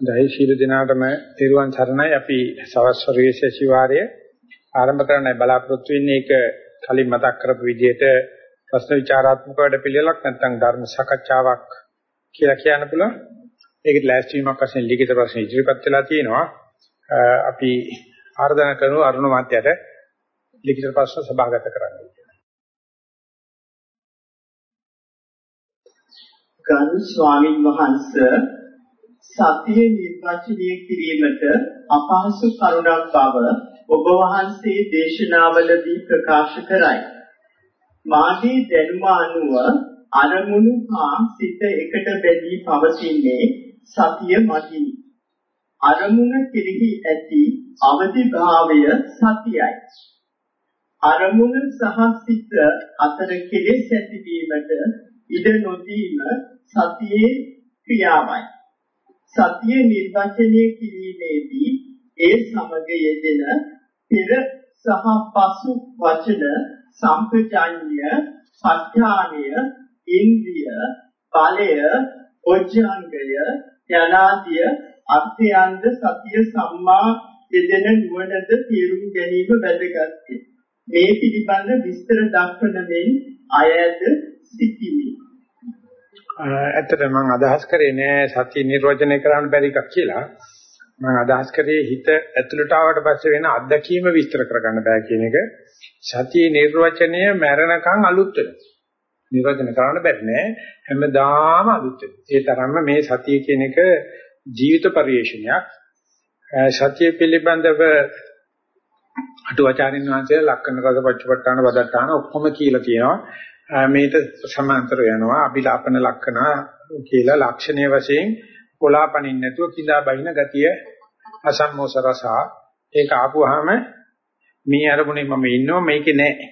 දෛ ශීල දිනාටම තිරුවන් සරණයි අපි සවස් වර්ගයේ ශිවාරය ආරම්භ කරන්නයි බලාපොරොත්තු වෙන්නේ ඒක කලින් මතක් කරපු විදිහට ප්‍රශ්න විචාරාත්මක වැඩ පිළිවෙලක් නැත්නම් ධර්ම සාකච්ඡාවක් කියලා කියන්න පුළුවන්. ඒකට ලෑස්ති වීමක් වශයෙන් ලිඛිත ප්‍රශ්න ඉදිරිපත් වෙලා තියෙනවා. අපි ආර්දනා කරනු අරුණ මාත්‍යට ලිඛිත ප්‍රශ්න සභාගත කරන්න. ගරු ස්වාමින් වහන්සේ සතිය නිර්වචනය කිරීමට අපහසු කරුණක් බව ඔබ වහන්සේ දේශනාවලදී ප්‍රකාශ කරයි. මාගේ දැනුම අනුව අරමුණු හා සිත එකට බැඳී පවතින්නේ සතිය මගිනි. අරමුණ කෙරෙහි ඇති අවදි භාවය සතියයි. අරමුණ සහ සිත අතර කෙලෙස් ඇතිවීමට ඉඩ නොදීම සතියේ ක්‍රියාවයි. සතිය නිර්වචනය කිරීමේදී ඒ සමග යෙදෙන පෙර සහ පසු වචන සම්පජාඤ්ඤ, සත්‍යානය, ඉන්ද්‍රිය, බලය, ඔජ්ජාංගය, යනාදිය අර්ථයන්ද සතිය සම්මා යෙදෙන නුවණද තේරුම් ගැනීම වැදගත්ය. මේ පිළිබඳ විස්තර දක්වන මෙන් අයද සිටිමි. ඇත්තට මම අදහස් කරේ නෑ සත්‍ය නිර්වචනය කරන්න බැරි එකක් කියලා. මම අදහස් කරේ හිත ඇතුළට ආවට පස්සේ වෙන අත්දැකීම විස්තර කරගන්න බෑ කියන එක. සත්‍ය නිර්වචනය මැරෙනකන් අලුත් වෙනවා. නිර්වචන කරන්න බැරි නෑ. හැමදාම අලුත් වෙනවා. ඒ තරම්ම මේ සත්‍ය කියන එක ජීවිත පරිශ්‍රණයක්. සත්‍ය පිළිබඳව අටුවාචාරින් වහන්සේ ලක්කන රස පච්චපට්ඨාන වදට්ටාන ඔක්කොම කියලා තියෙනවා. මේට සමාන්තර යනවා අභිලාපන ලක්ෂණ කියලා ලක්ෂණයේ වශයෙන් කොලාපනින් නැතුව කිඳා බහින ගතිය අසම්මෝස රස. ඒක ආපුවාම මේ අරමුණේ මම ඉන්නවා මේකේ නැහැ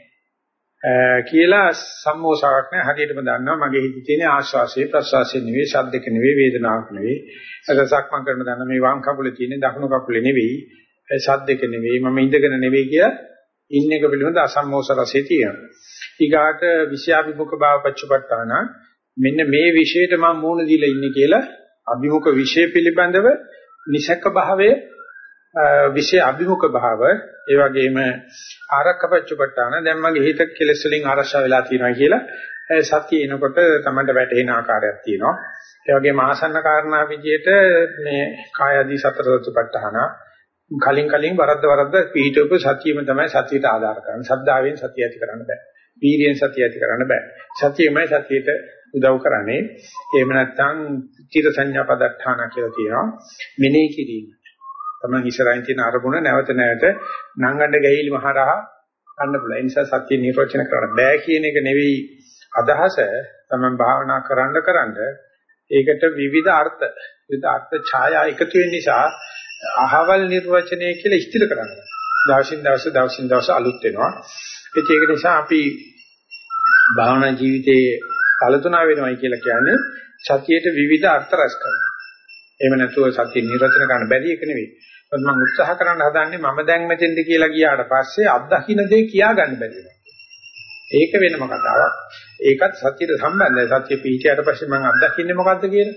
කියලා සම්මෝසාවක් නැහැ හරියටම දන්නවා මගේ හිතේ තියෙන ආශ්වාසයේ ප්‍රශ්වාසයේ නෙවෙයි ශබ්දක නෙවෙයි වේදනාවක් නෙවෙයි. අදසක් මම කරන දන්න මේ වම් කකුලේ තියෙන දකුණු කකුලේ නෙවෙයි ශබ්දක නෙවෙයි මම ඉඳගෙන නෙවෙයි කියලා ඉන්න එක පිළිබඳ අසම්මෝස රසය තියෙනවා. ඊගාට විෂයාභිමුඛ භාව පච්චපට්ඨාන. මෙන්න මේ විෂයට මම මූණ දීලා ඉන්නේ කියලා අභිමුඛ විෂය පිළිබඳව නිසක භාවය විෂය අභිමුඛ භාව ඒ වගේම ආරක්ක පච්චපට්ඨාන. දැන් මගේ හිත කෙලෙස් වලින් ආරක්ෂා වෙලා තියෙනවා කියලා සතිය එනකොට තමයි වැටෙන ආකාරයක් තියෙනවා. ඒ වගේම ආසන්න කාරණා විදියට මේ කාය ආදී සතර සතිපට්ඨාන කලින් කලින් වරද්ද වරද්ද පිළිහිටවපු සතියෙම තමයි සතියට ආධාර කරන්නේ සද්ධාවෙන් සතිය ඇති කරන්න බෑ වීර්යයෙන් සතිය ඇති කරන්න බෑ. සතියමයි සතියට උදව් කරන්නේ. එහෙම නැත්නම් චිර සංඥා පදට්ඨාන කියලා තියෙනවා. මෙනෙහි කිරීම. තමයි ඉස්සරහින් තියෙන අරමුණ නැවත නැවත නංගඬ ගැහිලි මහරහා ගන්න පුළුවන්. ඒ නිසා සත්‍ය නිර්වචන කරන්න බෑ කියන එක නෙවෙයි අදහස. තමයි භාවනා කරන්න කරන්න ඒකට විවිධ අර්ථ විවිධ අර්ථ ඡායා එකතු වෙන නිසා අහවල් නිර්වචනය කියලා ඉස්තිර කරනවා. දවසින් දවස දවසින් දවස අලුත් වෙනවා. ඒක නිසා අපි භාවනා ජීවිතයේ කලතුණා වෙනවයි කියලා කියන්නේ සතියේට විවිධ අර්ථ රැස් කරනවා. එහෙම නැතුව සතිය නිර්වචන ගන්න බැරි එක නෙවෙයි. මොකද මම උත්සාහ කරන්න හදන්නේ මම දැන් මෙතෙන්ද කියලා ගියාට පස්සේ අත්දකින්න දේ කියා ගන්න බැරි ඒක වෙනම කතාවක්. ඒකත් සතියට සම්බන්ධයි. සතිය පිහිටියට පස්සේ මම අත්දකින්නේ මොකද්ද කියලා.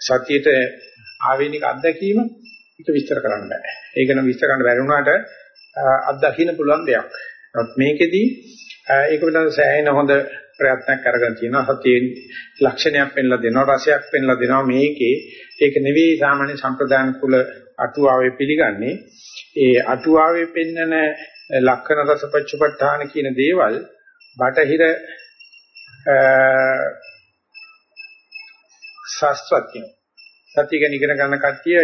සතියට ආවේනික අත්දැකීම ඒක විස්තර කරන්න බෑ. ඒක නම් විස්තර කරන්න බැරි වුණාට අත්දකින්න පුළුවන් දෙයක්. නමුත් මේකෙදී ඒක පිළිබඳව සෑහෙන හොඳ ප්‍රයත්නයක් අරගෙන තියෙනවා සතියේ ලක්ෂණයක් පෙන්ලා දෙනවා රසයක් පෙන්ලා දෙනවා මේකේ ඒක නෙවෙයි සාමාන්‍ය සම්ප්‍රදාන කුල අටුවාවේ පිළිගන්නේ ඒ අටුවාවේ පෙන්නන ලක්ෂණ රසපච්චපට්ඨාන කියන දේවල් බටහිර ශාස්ත්‍රඥයෝ සතිය ගැන ඉගෙන ගන්න කට්ටිය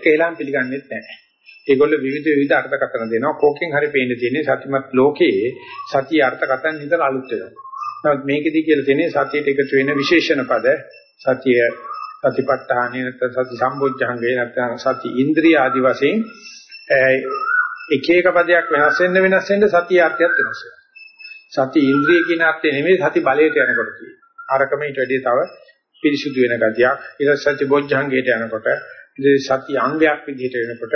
කේලම් පිළිගන්නේ නැහැ ඒගොල්ලෝ විවිධ විවිධ අර්ථකථන දෙනවා. කෝකෙන් හරි පේන්න තියෙන්නේ සතිමත් ලෝකයේ සතිය අර්ථකථන නිතර අලුත් වෙනවා. නමුත් මේකෙදි කියලා තියෙන්නේ සතියට එකතු වෙන විශේෂණ පද සතිය සතිපට්ඨානේ නැත්නම් සති සම්බොජ්ජංගේ නැත්නම් සති ඉන්ද්‍රිය ආදි වශයෙන් එක එක පදයක් වෙනස් වෙන්න වෙනස් වෙන්න සතිය අර්ථයත් වෙනස් වෙනවා. සති ඉන්ද්‍රිය කියන අර්ථය නෙමෙයි සති බලයට යනකොට තියෙන්නේ. අරකම ඊට වැඩිය තව පිරිසුදු වෙන ගතියක්. ඊට සති බොජ්ජංගේට යනකොට ඉතින් සත්‍ය අංගයක් විදිහට වෙනකොට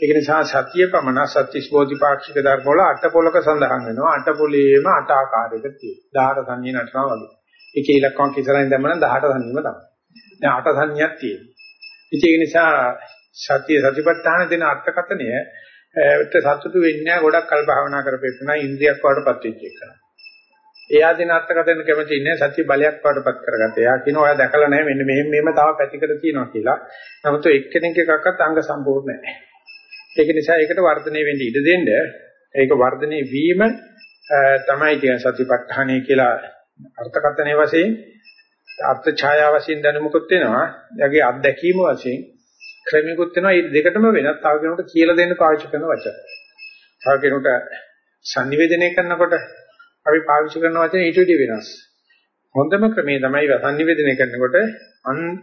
ඒක නිසා සත්‍ය පමණ සත්‍විස් බෝධිපාක්ෂික ධර්ම වල අට පොලක සඳහන් වෙනවා. අට පොලේම අට ආකාරයක තියෙනවා. 18 සංඥා නටනවා වගේ. එකේ ඉලක්කමක් ඉස්සරහින් දැම්මම 18 සංඥාම තමයි. දැන් අට සංඥාවක් තියෙනවා. ඉතින් ඒ නිසා සතිය සතිපට්ඨාන දෙන අර්ථකථනය ඒත් සතුටු වෙන්නේ නැහැ ගොඩක් කල් භාවනා කරපෙන්නා ඉන්ද්‍රියක් වඩපත් වෙච්ච එක. එයා දින අර්ථකථන කැමති ඉන්නේ සතිය බලයක් වඩපත් කරගත්තා. එයා කියනවා ඔයා දැකලා නැහැ මෙන්න මෙහෙම මෙහෙම තව පැතිකඩ තියෙනවා කියලා. නමුත් එක්කෙනෙක් එකක්වත් අංග සම්පූර්ණ නැහැ. ඒක නිසා ඒකට වර්ධනය වෙන්න ඉඩ දෙන්න ඒක වර්ධනය වීම තමයි කියන සතිපට්ඨානය කියලා අර්ථකථනයේ වශයෙන් අර්ථ ඡායා වශයෙන් දැනුමුකුත් වෙනවා. එයාගේ අත්දැකීම වශයෙන් ක්‍රමිකුත් වෙනවා. මේ දෙකටම වෙනස්. තව කෙනෙකුට කියලා දෙන්න පාවිච්චි කරන වචන. තව කෙනෙකුට sannivedanaya කරනකොට අපි පාවිච්චි කරන වචනේ ඊට වඩා වෙනස්. හොඳම ක්‍රමේ තමයි sannivedanaya කරනකොට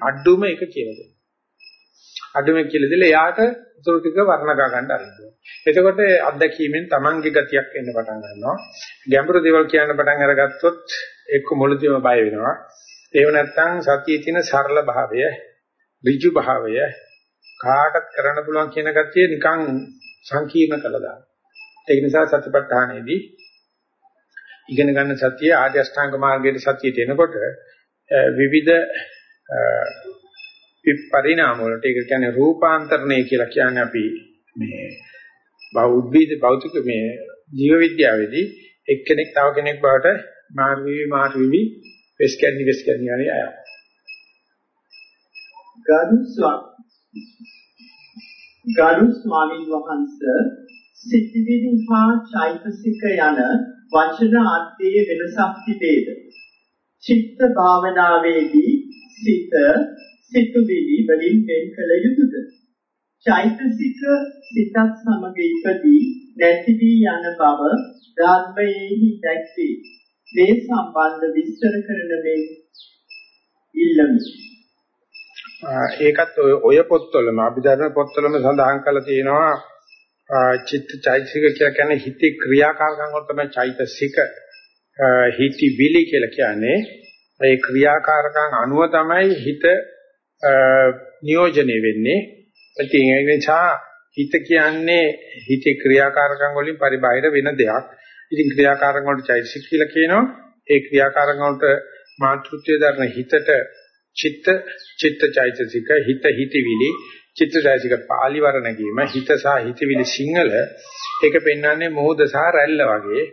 අඩුම එක කියලා දෙන්න. අඩුම කියලා දෙල එයාට උතුරු ටික වර්ණගා ගන්න අරින්න. එතකොට අත්දැකීමෙන් Tamange ගතියක් එන්න පටන් ගන්නවා. ගැඹුරු දේවල් කියන්න පටන් අරගත්තොත් එක්ක මුලදීම බය වෙනවා. ඒව නැත්තම් සතියේ තියෙන සරල භාවය, ඍජු භාවය කාටත් කරන්න පුළුවන් කියන ගතිය නිකන් සංකීර්ණ කළා දානවා. ඒ නිසා සතිපට්ඨානෙදී ඉගෙන ගන්න සතිය ආර්ය අෂ්ටාංග මාර්ගයේ සතියට එනකොට විවිධ පරිණාම වලට ඒක කියන්නේ රූපාන්තරණය කියලා කියන්නේ අපි මේ බෞද්ධ භෞතික මේ ජීව විද්‍යාවේදී එක්කෙනෙක් තව කෙනෙක් බවට මාරු වී මාරු වී වෙස් කැන්නි වෙස් කැන්නි යන්නේ අය. ගරු ස්වාමීන් වහන්සේ සිතිවිලි හා චෛතසික යන වචන අර්ථයේ වෙනසක් තිබේද? චිත්ත භාවනාවේදී සිත සිතුවිලි වලින් වෙන් කළ යුතුද? චෛතසික සිතත් සමග ඉපදී නැති වී යන බව ධර්මයේහි දැක්වේ. මේ සම්බන්ධ විස්තර කරන මේ ඉල්ලමි. ඒකත් ඔය පොත්වලම අභිධර්ම පොත්වලම සඳහන් කරලා තියෙනවා චිත්ත චෛතසික කියලා කියන්නේ හිතේ ක්‍රියාකාරකම් වල තමයි චෛතසික හිති විලි කියලා කියන්නේ. ඒ ක්‍රියාකාරකම් අනුව තමයි හිත නියෝජනය වෙන්නේ. ඉතින් ඒ නිසා හිත කියන්නේ හිතේ ක්‍රියාකාරකම් වලින් පරිබාහිර වෙන දෙයක්. ඉතින් ක්‍රියාකාරකම් වලට චෛතසික කියලා කියනවා. ඒ ක්‍රියාකාරකම් වලට මාතෘත්වය දරන හිතට චිත්ත චිත්ත චෛතසික හිත හිතවිලි. චිත්තචෛතසික පාලි වර්ණ ගීම හිත සහ හිතවිලි සිංහල. ඒක පෙන්වන්නේ මොහොත සහ රැල්ල වගේ.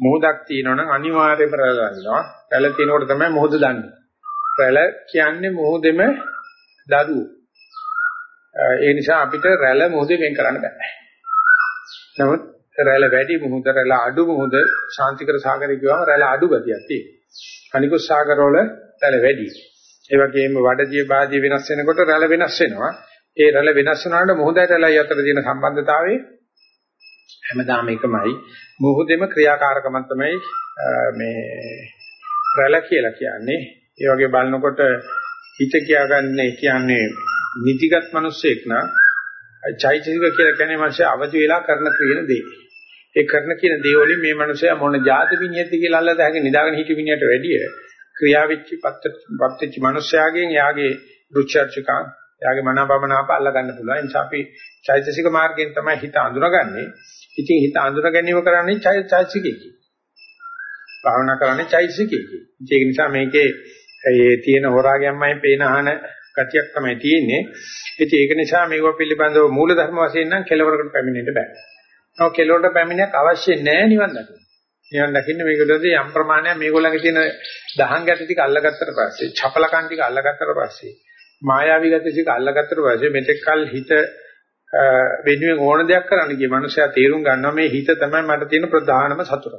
මොහොතක් තියෙනවනම් අනිවාර්යයෙන්ම රැළ ගන්නවා රැළ තියෙනකොට තමයි මොහොත දන්නේ. රැළ කියන්නේ මොහොතෙම දරුවෝ ඒ නිසා අපිට රැළ මොහොතේ වෙන් කරන්න බෑ. නමුත් රැළ වැඩි මොහොත රැළ අඩු මොහොත ශාන්තිකර සාගරය කියවම රැළ අඩු ගතියක් තියෙනවා. අනිකුත් සාගරවල රැළ වැඩි. ඒ වගේම වඩදිය බාදිය වෙනස් වෙනකොට රැළ වෙනස් වෙනවා ඒ රැළ වෙනස් වුණාට මොහොතයි රැළයි අතර තියෙන සම්බන්ධතාවය හැමදාම එකමයි. මොහොතේම ක්‍රියාකාරකම තමයි මේ රැළ කියලා කියන්නේ. ඒ වගේ බලනකොට හිත කියාගන්නේ කියන්නේ නිදිගත් මිනිස්සෙක් නා චෛතසික කියලා කියන්නේ මාසේ අවදි වෙලා කරන කියන දේ. ඒ කරන කියන දේ වලින් මේ මිනිසයා මොන જાති විඤ්ඤාති කියලා අල්ලලා දැහගෙන නිදාගෙන හිටි විඤ්ඤාට වැඩිය ක්‍රියාවෙච්ච පත්‍ත්‍ච මිනිසයාගෙන් යාගේ රුචර්චකම් එයාගේ මනාපමනාප අල්ල ගන්න පුළුවන්. ඒ නිසා අපි චෛතසික මාර්ගයෙන් තමයි හිත අඳුනගන්නේ. ඉතින් හිත අඳුන ගැනීම කරන්නේ චෛතසිකයේ. භාවනා කරන්නේ චෛතසිකයේ. ඒක නිසා මේකේ ඒ තියෙන හොරාගැම්මයි පේන අහන ගතියක් තමයි තියෙන්නේ. ඉතින් ඒක නිසා මේව පිළිබඳව මූල ධර්ම වශයෙන් නම් කෙලවරකට පැමිණෙන්න බෑ. නෝ කෙලවරට පැමිණයක් අවශ්‍ය නැහැ නිවන් දකින්න. නිවන් දකින්න මේකටදී යම් ප්‍රමාණයක් මේගොල්ලන්ගේ තියෙන දහං ගැට ටික අල්ලගත්තට පස්සේ, චපලකම් ටික අල්ලගත්තට පස්සේ මායාවී ගතියක අල්ලගත්තට පස්සේ මෙතෙක් කල හිත වෙනුවෙන් ඕන දෙයක් කරන්න ගිය මනුස්සයා තේරුම් ගන්නවා මේ හිත තමයි මට තියෙන ප්‍රධානම සතුට.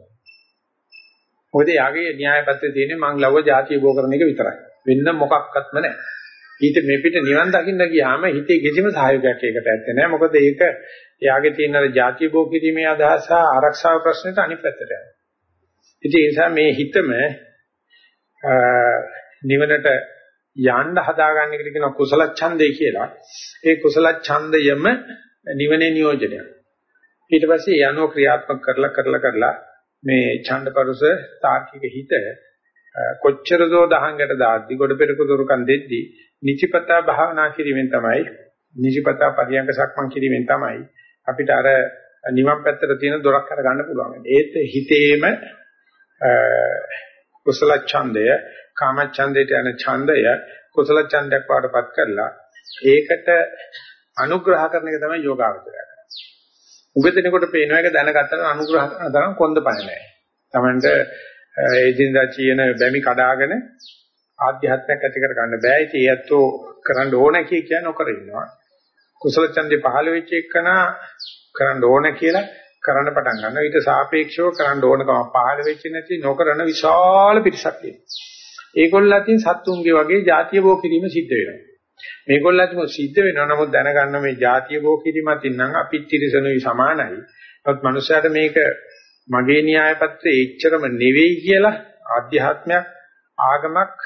මොකද යාගේ න්‍යායපත්‍රයේ තියෙන්නේ මං ලව්ව જાතිය බෝ කරන එක විතරයි. වෙන්න මොකක්වත්ම නැහැ. ඊට මේ පිට නිවන් දකින්න ගියාම හිතේ කිසිම සහයෝගයක් ඒකට ඇත්තේ නැහැ. මොකද ඒක යාගේ තියෙන අර જાතිය බෝ කිරීමේ අදහස ආරක්ෂාව ප්‍රශ්නෙට අනිත් පැත්තට යනවා. ඉතින් ඒ නිසා මේ හිතම නිවනට යන්න හදාගන්න එකට කියනවා කුසල ඡන්දය කියලා. ඒ කුසල ඡන්දයම නිවනේ නියෝජනයක්. ඊට පස්සේ යනෝ ක්‍රියාත්මක කරලා කරලා කරලා මේ ඡන්දපරුස තාර්කික හිත කොච්චර දෝ දහංගට දාද්දි ගොඩ පෙරක දුරුකම් දෙද්දි නිචිපතා භාවනා කිරීමෙන් තමයි නිචිපතා පරියංග සක්මන් කිරීමෙන් තමයි අපිට අර නිවන් පැත්තට තියෙන දොරක් අර ගන්න පුළුවන්. ඒත් හිතේම කුසල ඡන්දය කාම ඡන්දයට යන ඡන්දය කුසල ඡන්දයක් වඩපත් කරලා ඒකට අනුග්‍රහ කරන එක තමයි යෝගාවචරය කරන්නේ. උගදිනකොට පේනවා එක දැනගත්තට අනුග්‍රහ කරන තරම් කොන්දපණ නැහැ. Tamanට එදිනදා කියන බැමි කඩාගෙන ආධ්‍යාත්මයක් ඇති කර ගන්න බෑ. ඉතින් ඒත්තෝ කරන්න ඕන කිය කිය නොකර ඉන්නවා. කුසල ඡන්දේ පහළ වෙච්ච එකන කරන්න ඕන කියලා කරන්න පටන් ගන්නවා. ඊට සාපේක්ෂව කරන්න ඕනකම පහළ වෙච්ච නැති නොකරන විශාල පිරිසක් ඉන්නවා. ඒගොල්ලන්ටින් සත්තුන්ගේ වගේ ಜಾතිය බෝ කිරීම සිද්ධ වෙනවා. මේගොල්ලන්ට සිද්ධ වෙනවා. නමුත් දැනගන්න මේ ಜಾතිය බෝ කිරීමත් ඉන්නම් අපිත් ත්‍රිසනුයි සමානයි. නමුත් මනුස්සයාට මේක මගේ න්‍යාය පත්‍රයේ එච්චරම නෙවෙයි කියලා ආධ්‍යාත්මයක් ආගමක්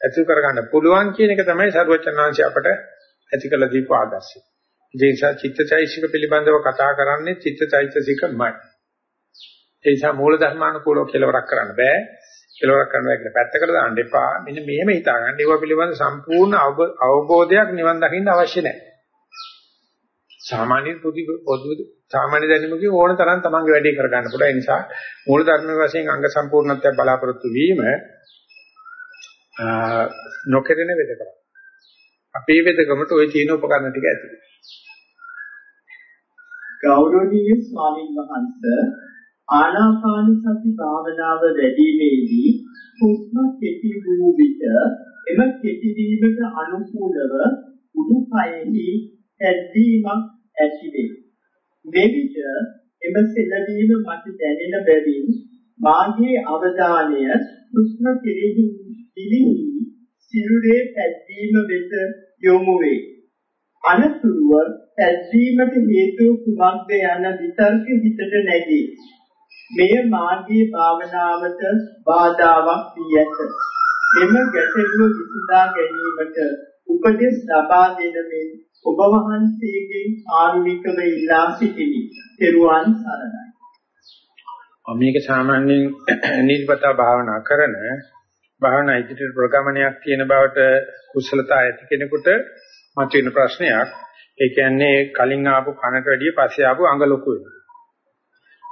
ඇති කරගන්න පුළුවන් කියන එක තමයි සරුවචනාංශය අපට ඇති කළ දීපු ආදර්ශය. ඒ නිසා චිත්තචෛසික පිළිබඳව කතා කරන්නේ චිත්තචෛතසිකමයි. ඒ නිසා මූල ධර්මානුකූලව කෙලවරක් කරන්න බෑ. කෙලවරක් කරනවා කියලා පැත්තකට දාන්න එපා. මෙන්න මෙහෙම හිතාගන්න. ඒවා පිළිබඳ සම්පූර්ණ අවබෝධයක් නිවන් දකින්න අවශ්‍ය නැහැ. සාමාන්‍ය පොදු පොදු සාමාන්‍ය දැනුමකින් ඕන තරම් තමන්ගේ වැඩේ කරගන්න පුළුවන්. ඒ නිසා මූල ධර්ම වශයෙන් අංග සම්පූර්ණත්වය බලාපොරොත්තු වීම නොකරන වෙදකම. අපේ වෙදකමට ওই තියෙන උපකරණ ටික ඇති. ගෞරවනීය ස්වාමීන් වහන්සේ ආනාපාන සති භාවනාව වැඩිීමේදී හුස්ම කෙටි වූ විට එම කෙටි වීමට අනුකූලව උඩුකයෙහි ඇද්දීමක් ඇති වේ. මේ විට එම සෙලවීම මට දැනෙන බැවින් මාගේ අවධානය හුස්ම කෙරෙහි දිලිහි සිරුරේ පැද්දීම වෙත යොමු වේ. අනතුරුව පැද්දීමට හේතු කුමක්ද යන විතර්ක හිතට නැගී. මෙය මාගේ භාවනාවට බාධාවක් වී ඇත. මෙම ගැටලුව විසඳා ගැනීමට උපදෙස් ලබා දෙන මේ ඔබ වහන්සේගෙන් ආරුණිකව ඉල්ලා සිටිමි. ත්වන් සරණයි. මේක සාමාන්‍යයෙන් නිල්පතා භාවනා කරන භාවනා ඉදිරියට ප්‍රගමනයක් තියෙන බවට කුසලතා ඇති කෙනෙකුට මතුවෙන ප්‍රශ්නයක්. ඒ කියන්නේ කලින් ආපු කනට වැඩිය පස්සේ ආපු අඟ ලොකු වෙනවා.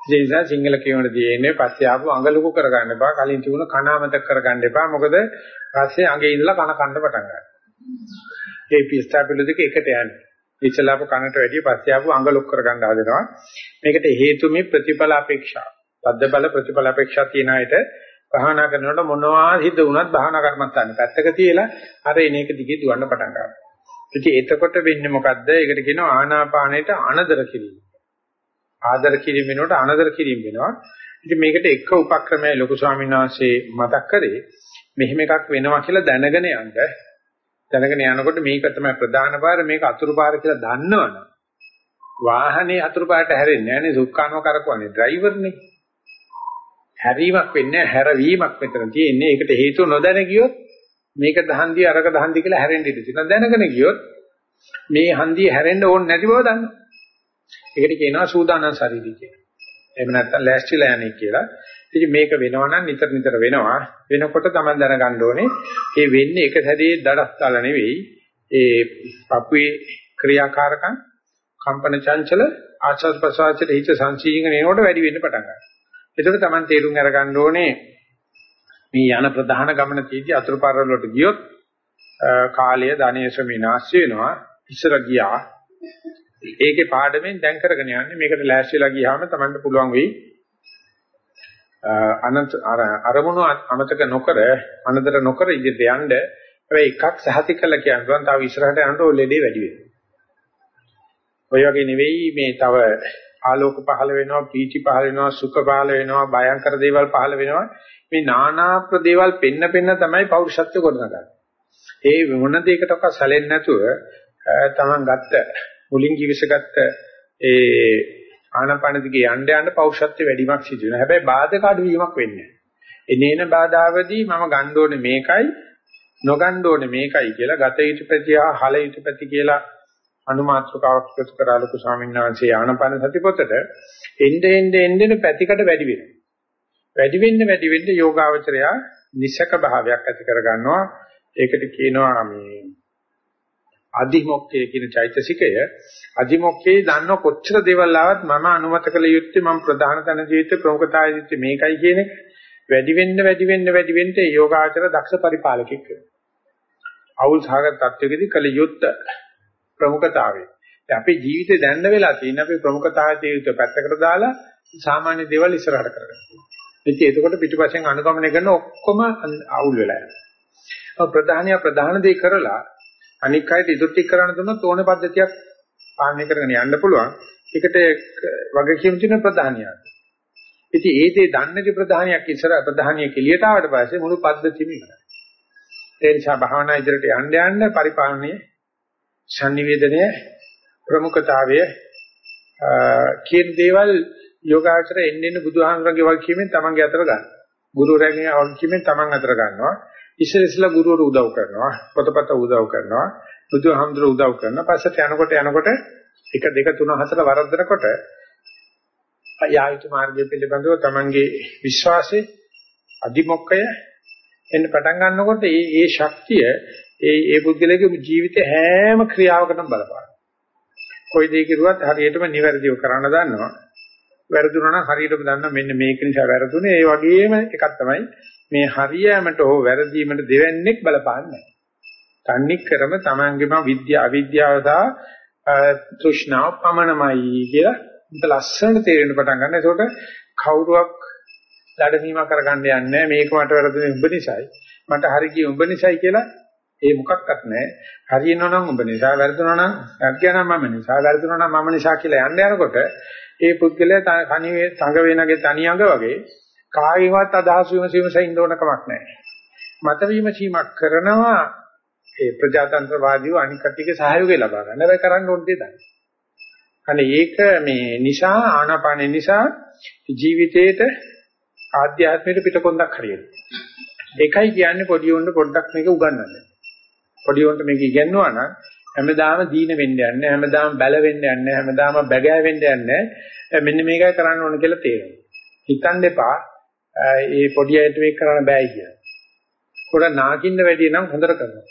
ඒ නිසා සිංහල කියවන දෙන්නේ පස්සේ ආපු අඟ ලොකු කරගන්න එපා. කලින් තිබුණ කන අමතක කරගන්න එපා. මොකද පස්සේ අඟේ ඉඳලා කන කන්න පටන් ගන්නවා. ඒ පිස්තාපිලු දෙක එකට යන්නේ. ඉස්සලා ආපු කනට වැඩිය පස්සේ ආපු අඟ ලොකු කරගන්න හදනවා. මේකට හේතු මේ ප්‍රතිඵල අපේක්ෂා. තද්ද බල ප්‍රතිඵල අපේක්ෂා තියන අයට භාවනා කරනකොට මොනවා හිත වුණත් භාවනා කර්මස්ථානේ පැත්තක තියලා අර එන එක දිගේ දුවන්න පටන් ගන්නවා. ඉතින් එතකොට වෙන්නේ මොකද්ද? ඒකට කියනවා ආනාපානයට අනදර කිරීම. ආදර කිරීම වෙනකොට අනදර කිරීම වෙනවා. ඉතින් මේකට එක උපක්‍රමයක් ලොකු ස්වාමීන් වහන්සේ මතක් කරේ මෙහෙම එකක් වෙනවා කියලා දැනගෙන යන්න. දැනගෙන යනකොට මේක තමයි ප්‍රධාන පාර මේක අතුරු පාර කියලා දන්නවනම් වාහනේ අතුරු පාරට හැරෙන්නේ නැහැ නේ සුක්කානව කරකවන්නේ ඩ්‍රයිවර්නේ. හැරීමක් වෙන්නේ හැරවීමක් මෙතන තියෙන්නේ. ඒකට හේතුව නොදැන ගියොත් මේක දහන්දිය අරක දහන්දි කියලා හැරෙන්න ඉඩ තියෙනවා. දැනගෙන ගියොත් මේ හන්දිය හැරෙන්න ඕනේ නැති බව දන්නවා. ඒකට කියනවා සූදානම් ශරීරය කියලා. එහෙම නැත්නම් ලෑස්තිලා යන්නේ කියලා. ඉතින් මේක වෙනවා නම් නිතර නිතර වෙනවා. වෙනකොට තමයි දැනගන්න ඕනේ. ඒ වෙන්නේ එක සැරේ දඩස්තල නෙවෙයි. ඒ පපුවේ ක්‍රියාකාරකම් කම්පන චංචල ආචාර ප්‍රසවාසයට හිත සංසීර්ණ වෙනකොට වැඩි වෙන්න පටන් ගන්නවා. එතකොට Taman තේරුම් අරගන්න ඕනේ මේ යන ප්‍රධාන ගමන තීදී අතුරු පාරවල වලට ගියොත් කාලය ධනය ශ්‍රමිනාශ වෙනවා. ඉස්සර ගියා. ඒකේ පාඩමෙන් දැන් කරගෙන යන්නේ මේකට ලෑස්තිලා ගියාම Tamanට පුළුවන් වෙයි අනන්ත අරමුණු අමතක නොකර අනතර නොකර ඉදිරියට යන්න. හැබැයි එකක් සහතික කළා කියනවා තව ඉස්සරහට යනකොට ඔය ලෙඩේ වැඩි වෙනවා ඔය වගේ නෙවෙයි මේ තව ආලෝක පහළ වෙනවා, පීචි පහළ වෙනවා, සුඛ පහළ වෙනවා, භයංකර දේවල් පහළ වෙනවා. මේ নানা ප්‍රදේවල් පෙන්න පෙන්න තමයි පෞරුෂත්ව ගොඩනගන්නේ. ඒ මොන දෙයකටවත් සැලෙන්නේ නැතුව තමන් ගත්ත මුලින් කිවිසගත්ත ඒ ආනපන දිගේ යන්න යන්න පෞරුෂත්ව වැඩිමක් සිදු වෙනවා. හැබැයි බාධක අඩු වීමක් වෙන්නේ නැහැ. එනේන බාධාවදී මම ගන්න ඕනේ මේකයි නොගන්න ඕනේ මේකයි කියලා ගත යුතු ප්‍රතිහා හල යුතු ප්‍රති කියලා අනුමාත්‍රකාවක් ප්‍රකාශ කරා ලොකු ස්වාමීන් වහන්සේ ආනපන සති පොතට එnde ende ende පැතිකඩ වැඩි වෙනවා. වැඩි වෙන්න වැඩි වෙන්න යෝගාවචරයා නිසක භාවයක් ඇති කර ගන්නවා. ඒකට කියනවා මේ අදිමොක්කේ කියන චෛතසිකය අදිමොක්කේ දන්න කොච්චර දේවල් ආවත් මම අනුමත කළ යුත්තේ මම ප්‍රධාන තන ජීවිත ප්‍රමුඛතාවය ජීවිත මේකයි කියන එක වැඩි වෙන්න වැඩි වෙන්න වැඩි වෙන්න යෝගාචර දක්ෂ පරිපාලකෙක් වෙනවා. අවුල් සහගත තත්වයකදී කල යුත්ත ප්‍රමුඛතාවය. අපේ ජීවිතේ දැන්න වෙලා තියෙන අපි ප්‍රමුඛතාවයේ යුත් පැත්තකට දාලා සාමාන්‍ය දේවල් ඉස්සරහට කරගන්න. ඉතින් එතකොට පිටිපස්සෙන් අනුගමනය කරන ඔක්කොම අවුල් වෙලා යනවා. ප්‍රධානිය ප්‍රධාන දේ කරලා අනික් අයට ඉදිරි කරන්න දුන්නොත් ඕනේ පද්ධතියක් පාලනය කරගෙන යන්න පුළුවන්. ඒකට වගකීම් තියෙන ප්‍රධානියක්. ඉතින් ඒ දේ දන්නේ ප්‍රධානියක් ඉස්සර ප්‍රධානිය කෙලියට ආවට පස්සේ මුළු පද්ධතියම ඉවරයි. ඒ නිසා භාවනා ඉදිරියට යන්න යන්න පරිපාලනයේ sannivedanaya ප්‍රමුඛතාවය කියන දේවල් යෝගාචර එන්න එන්න බුදුහාමරගේ වගකීමෙන් තමන්ගේ අතර ගන්න. ගුරුවරයාගේ වගකීමෙන් තමන් අතර ගන්නවා. ඉස්සර ඉස්සලා ගුරුවරු උදව් කරනවා. පොතපත උදව් කරනවා. බුදුහාමඳුර උදව් කරනවා. පස්සට යනකොට යනකොට 1 2 3 4 වරද්දනකොට යායුතු මාර්ගය පිළිබඳව තමන්ගේ විශ්වාසය අදිමොක්කය එන්න පටන් ගන්නකොට ඒ ඒ ශක්තිය ඒ ඒ පුද්ගලයාගේ ජීවිතේ හැම ක්‍රියාවකටම බලපාන. කොයි දේ කෙරුවත් හරියටම නිවැරදිව කරන්න දන්නවා. වැරදුනා නම් හරියටම දන්නවා මෙන්න මේක නිසා වැරදුනේ. ඒ වගේම එකක් තමයි මේ හරියෑමට හෝ වැරදීමට දෙවන්නේක් බලපාන්නේ නැහැ. තන්නේ ක්‍රම තමන්ගේම විද්‍යා අවිද්‍යාව සහ තෘෂ්ණාව පමණමයි කියලා ඉත ලස්සන තේරෙන්න පටන් ගන්න. ඒකට කවුරුවක් දඩසීමා කරගන්න යන්නේ මේක මට වැරදුනේ උඹ නිසායි. මට හරි ගියේ උඹ නිසායි කියලා ඒ මොකක්වත් නැහැ. හරියනවා නම් උඹ නිසා, වැරදුනා නම් වැරදියා නම් මම නිසා, වැරදුනා නම් මම නිසා කියලා යන්න යනකොට ඒ පුද්ගලයා තනියේ සංග වෙනගේ තනි අඟ වගේ කායිමත් අදහස් විමසීම සෙයින් ඕන කමක් නැහැ. මත විමසීමක් කරනවා ඒ ප්‍රජාතන්ත්‍රවාදීව අනික් කටියක සහයෝගය ලබා ගන්න. හැබැයි කරන්න ඕනේ දෙයක්. අනේ ඒක මේ නිසා ආනාපාන නිසා ජීවිතේට ආධ්‍යාත්මයට පිටකොන්දක් හරියනවා. ඒකයි කියන්නේ පොඩි උන්ට පොඩ්ඩක් මේක උගන්වන්න. පොඩි උන්ට මේක ඉගෙනනවා නම් හැමදාම දීන වෙන්න යන්නේ හැමදාම බැල වෙන්න යන්නේ හැමදාම බැගෑ වෙන්න යන්නේ මෙන්න මේකයි කරන්න ඕන කියලා තේරෙනවා. හිතන්න එපා ඒ පොඩි අයට මේක කරන්න බෑ කියලා. පොඩ නාකින්න වැඩි නම් හොඳට කරනවා.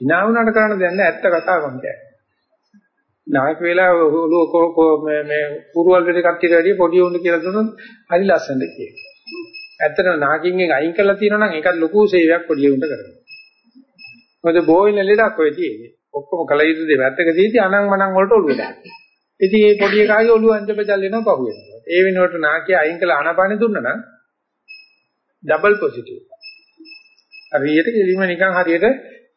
hina වුණාට කරන්න දෙයක් නැහැ ඇත්ත කතාවක් කියන්නේ. නායක වෙලා ඔලුව මේ මේ පුරවල් දෙක කට්ටියට වැඩිය පොඩි උණු කියලා දුන්නොත් හරි ලස්සනද කියනවා. ඇත්තටම නාකින්ගෙන් අයින් කරලා තියෙනවා නම් ඒකත් ලොකු සේවයක් පොඩි උණට කරනවා. මොකද බෝයින ලෙඩක් ඔය තියෙන්නේ. ඔක්කොම කල යුතු දේ වැත්තක දීති අනං මනං වලට ඔළුව දාන්න. ඉතින් මේ පොඩි එකාගේ ඔළුව අංජබජල් වෙනවා පහු වෙනවා. ඒ වෙනුවට නාකිය අයින් කළා ආනාපානෙ දුන්නා නම් ඩබල් පොසිටිව්. හරියට කෙලිම නිකන් හරියට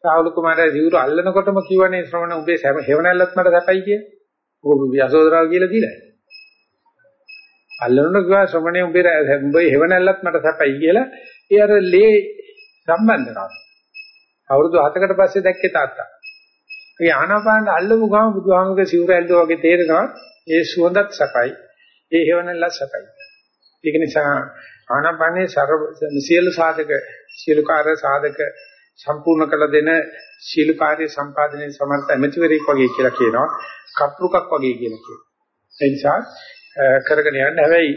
රාහුල කුමාරයා සිවුරු අල්ලනකොටම කිව්වනේ ශ්‍රමණ උඹේ හේවණල්ලත් මට සැපයි කිය. ඔබ යසෝදරාව කියලා දීලා. අල්ලනකොට කිව්වා ශ්‍රමණේ උඹේ උඹේ හේවණල්ලත් මට සැපයි කියලා. ඒ අර ලේ සම්බන්ධතාව. අවුරුදු 7කට පස්සේ දැක්කේ තාත්තා. ඒ ආනාපාන අල්ලමු ගාම බුදුහාමුදුරේ සිවුර ඇල්ලුවා වගේ තේරෙනවා. ඒ සුවඳත් සැපයි. ඒ හේවණල්ලත් සැපයි. ඒක නිසා ආනාපානේ සර්ව සියලු සාධක සියලු කාර්ය සාධක සම්පූර්ණ කළ දෙන ශීල කාර්ය සම්පාදනයේ සමර්ථ ඇමතිවරයෙක් වගේ කියලා කියනවා කප්රුකක් වගේ කියලා කියනවා ඒ නිසා කරගෙන යන්න. හැබැයි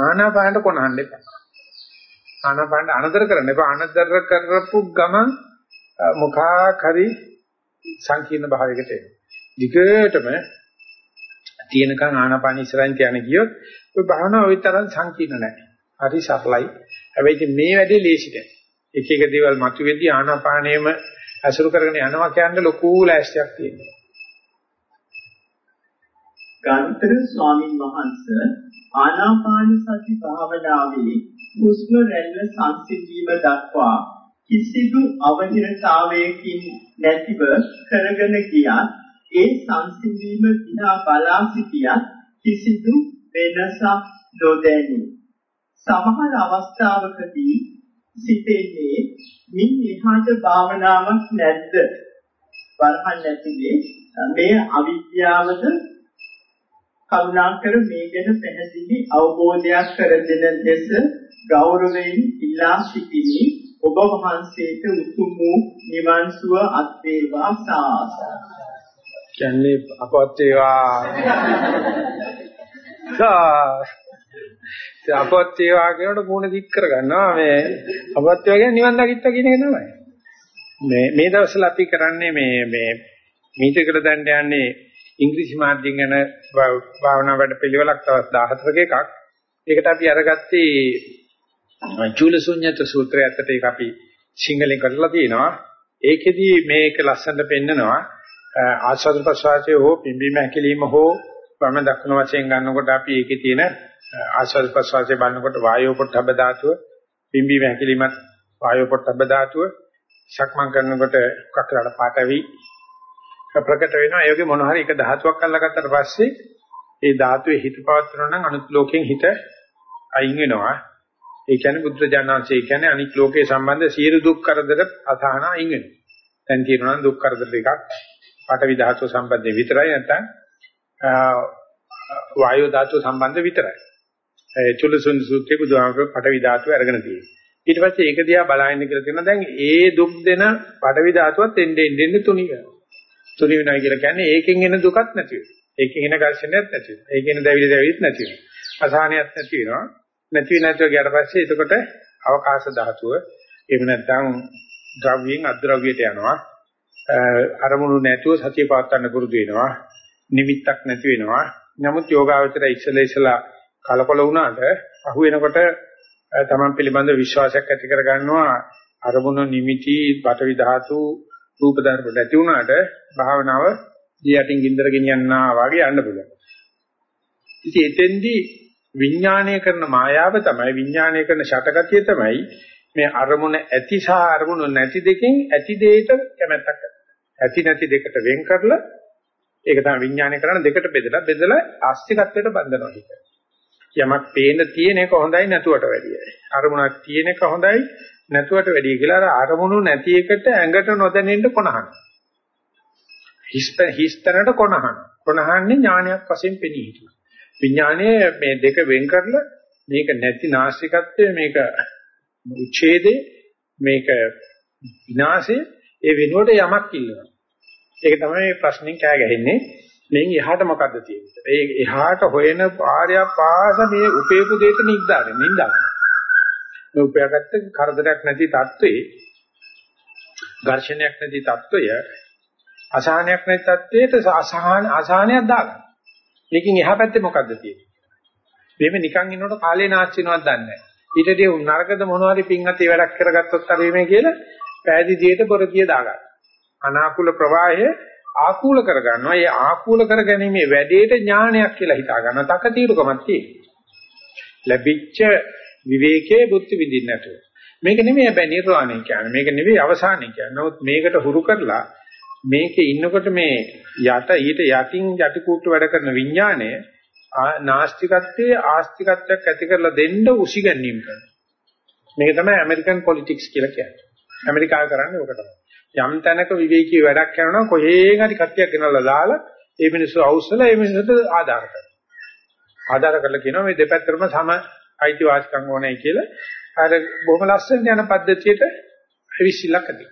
ආනාපානට කොනහන්න එපා. ආනාපානට අනතර කරන්න එපා. අනතර කරපු ගමන් මුඛා කරි සංකීර්ණ භාවයකට එනවා දිගටම තියෙනකන් ආනාපාන ඉස්සරහින් තියන ගියොත් ඔය භාවනාව ওই තරම් සංකීර්ණ නැහැ හරි සරලයි. හැබැයි මේ වැඩේ ලේසි නෑ. එක එක දේවල් මතුවෙද්දී ආනාපානයම අසුරු කරගෙන යනවා කියන්නේ ලොකු ලෑස්තියක් තියෙනවා. ගාන්තර ස්වාමින් වහන්සේ ආනාපාන සති භාවනාවේ හුස්ම රැල්ල සංසිඳීම දක්වා කිසිදු අවහිරතාවයකින් නැතිව කරගෙන ගියත් ඒ සංසිඳීම දිහා බලා සිටියත් කිසිදු වෙනසක් නොදැනී සමහර අවස්ථාවකදී සිතෙන්නේ මින් එහාට භාවනාවක් නැද්ද? වරහන් නැතිනේ මේ අවිද්‍යාවද කරුණාකර මේ ගැන පැහැදිලි අවබෝධයක් කර දෙන ලෙස ගෞරවයෙන් ඉල්ලා සිටිමි. ඔබ වහන්සේට උතුම් වූ නිවන් සුව අත් වේවා සාසා කියන්නේ අපවත් වේවා සා අපවත් වේවා කියනකොට මූණ දික් කරගන්නවා මේ අපවත් වේවා කියන්නේ නිවන් දකිත්ත කියන එක තමයි. මේ මේ දවස්වල අපි කරන්නේ මේ මේ මීටරකට දැන් යන්නේ ඉංග්‍රීසි මාධ්‍යයෙන් යන භාවනා වැඩ පිළිවෙලක් තවත් 14ක එකක්. ඒකට අපි අරගත්තේ චූලසුඤ්ඤත සූත්‍රය ඇත්තට ඒක අපි සිංහලෙන් කරලා තියෙනවා. ඒකෙදි මේක ලස්සනට පෙන්නනවා ආස්වාද ප්‍රසවාසයේ හෝ පිම්බීම හැකිලිම හෝ වම දකුණු වශයෙන් ගන්නකොට අපි ඒකේ තියෙන ආස්වාද ප්‍රසවාසයේ බලනකොට වායෝ පොට්ටබ්බ ධාතුව පිම්බීම හැකිලිමත් වායෝ පොට්ටබ්බ ධාතුව සක්මන් කරනකොට කකරට පාටවි ප්‍රකට වෙනවා. ඒකේ මොන හරි එක ධාතුවක් අල්ලගත්තට පස්සේ ඒ ධාතුවේ හිත පවත්වනවා නම් අනුත් ලෝකයෙන් හිත අයින් වෙනවා. ඒ කියන්නේ බුද්ධ ඥානංශය කියන්නේ අනිත් ලෝකේ සම්බන්ධ සියලු දුක් කරදර අසහන අයින් වෙනවා. දැන් කියනවා නම් දුක් කරදර දෙකක් පඨවි ධාතුව සම්බන්ධයෙන් විතරයි නැත්නම් වායෝ ධාතුව සම්බන්ධ විතරයි. ඒ චුල්ලසුන් සූත්‍රයේ බුදුහාමක පඨවි ධාතුව අරගෙන තියෙනවා. ඊට පස්සේ ඒක දිහා බලහින්න කියලා කියනවා දැන් ඒ දුක් දෙන පඩවි ධාතුවත් එන්නේ එන්නේ තුනි වෙනවා. තුනි වෙනවා කියලා කියන්නේ ඒකෙන් එන දුකක් නැති වෙනවා. ඒකෙන් එන ඝර්ෂණයක් නැති වෙනවා. ඒකෙන් දැවිලි දැවිලිත් නැති වෙනවා. අසහනයක් නැති වෙනවා. නැති නැතුව ගියාට පස්සේ එතකොට අවකාශ ධාතුව එහෙම නැත්නම් ද්‍රව්‍යයෙන් අද්‍රව්‍යයට යනවා. අරමුණු නැතුව සතිය පවත්වන්න පුරුදු වෙනවා. නිමිත්තක් නැති වෙනවා. නමුත් යෝගාවචර ඉස්සලා ඉස්සලා කලකොල වුණාට අහු වෙනකොට තමන් පිළිබඳ විශ්වාසයක් ඇති කර ගන්නවා අරමුණ නිමිති පටවි ධාතු රූප ධර්ම නැති වුණාට භාවනාව දී යටින් ගින්දර ගෙනියන්නා වගේ යන්න පුළුවන්. ඉතින් එතෙන්දී විඥාණය කරන මායාව තමයි විඥාණය කරන ෂටගතිය තමයි මේ අරමුණ ඇති සහ අරමුණ නැති දෙකෙන් ඇති දෙයට කැමැත්තක් ඇති නැති දෙකට වෙන් කරලා ඒක තමයි විඥාණය කරන දෙකට බෙදලා බෙදලා ආස්තිකත්වයට බඳිනවා කියන්නේ. යමක් පේන තියෙන එක හොඳයි නැතුවට වැඩිය. අරමුණක් තියෙන එක හොඳයි නැතුවට වැඩිය කියලා අර අරමුණු නැති එකට ඇඟට නොදැනෙන්න කොනහන. හිස්තැනට කොනහන. කොනහන්නේ ඥානයක් වශයෙන් පෙනී හිටිනවා. විඥානයේ මේ දෙක වෙන් කරලා මේක නැති නාස්තිකත්වය මේක උච්ඡේදේ මේක විනාශය ඒ වෙනුවට යමක් ඉල්ලනවා. ඒක තමයි මේ ප්‍රශ්نين කෑ ගැහෙන්නේ. මෙන් එහාට මොකද්ද තියෙන්නේ? ඒ එහාට හොයන පාරය පාස මේ උපේපු දෙයට නිද්දාගෙන නින්දාගෙන. උපයාගත්ත කරදරයක් නැති தત્ත්වේ ඝර්ෂණයක් නැති தত্ত্বය අසහනයක් නැති தત્ත්වයට අසහන අසහනයක් දාගන්න. මේකෙන් එහා පැත්තේ මොකද්ද තියෙන්නේ? මේව නිකන් ඉන්නකොට කාලේ නාස්ති වෙනවද දන්නේ නැහැ. ඊටදී උන් නරකද මොනවා හරි පින් අතේ වැඩක් කරගත්තොත් අර මේ කියලා පෑදී දිහේට පොරතිය දාගන්න. අනාකූල ප්‍රවාහය ආකූල කරගන්නවා. ඒ ආකූල කරගැනීමේ වැඩේට ඥානයක් කියලා හිතා ගන්නවා. තකතිරුකමක් තියෙනවා. ලැබිච්ච විවේකයේ බුද්ධ විඳින්න නැතුව. මේක නෙමෙයි හැබැයි නිර්වාණය කියන්නේ. මේක නෙවෙයි අවසානය කියන්නේ. නමුත් මේකට හුරු කරලා මේකේ ඉන්නකොට මේ යට ඊට යටින් යටි කූට්ටු වැඩ කරන විඥාණය නාස්තිකත්වයේ ආස්තිකත්වයක් ඇති කරලා දෙන්න උසිගැන්වීම කරනවා. මේක තමයි ඇමරිකන් පොලිටික්ස් කියලා කියන්නේ. ඇමරිකාව කරන්නේ ඕක තමයි. යම් තැනක විවේකී වැඩක් කරනවා කොහේ හරි කට්ටියක් ගෙනල්ලා දාලා ඒ මිනිස්සු අවශ්‍යලා ඒ මිනිස්සුන්ට ආධාර කරනවා. ආධාර කරලා කියනවා මේ දෙපැත්තටම සම අයිතිවාසිකම් ඕනේ කියලා. අර බොහොම ලස්සන යන පද්ධතියට අවිසිලක් ඇති.